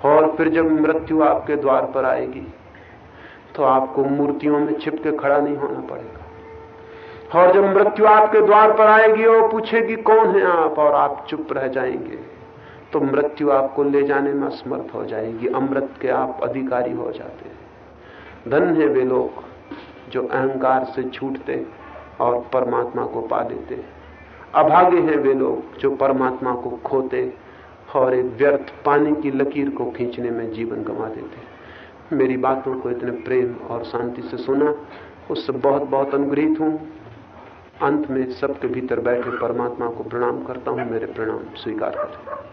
और फिर जब मृत्यु आपके द्वार पर आएगी तो आपको मूर्तियों में छिपके खड़ा नहीं होना पड़ेगा। और जब मृत्यु आपके द्वार पर आएगी और पूछेगी, कौन है आप? और आप चुप रह जाएँगे तो मृत्यु आपको ले जाने में असमर्थ हो जाएगी। अमृत के आप अधिकारी हो जाते हैं। धन है वे लोग जो अहंकार से छूटते और परमात्मा को पा लेते अभागे हैं वे लोग जो परमात्मा को खोते और एक व्यर्थ पानी की लकीर को खींचने में जीवन गंवा देते मेरी बातों को इतने प्रेम और शांति से सुना, उससे बहुत बहुत अनुग्रहित हूँ। अंत में सबके भीतर बैठे परमात्मा को प्रणाम करता हूँ, मेरे प्रणाम स्वीकार करें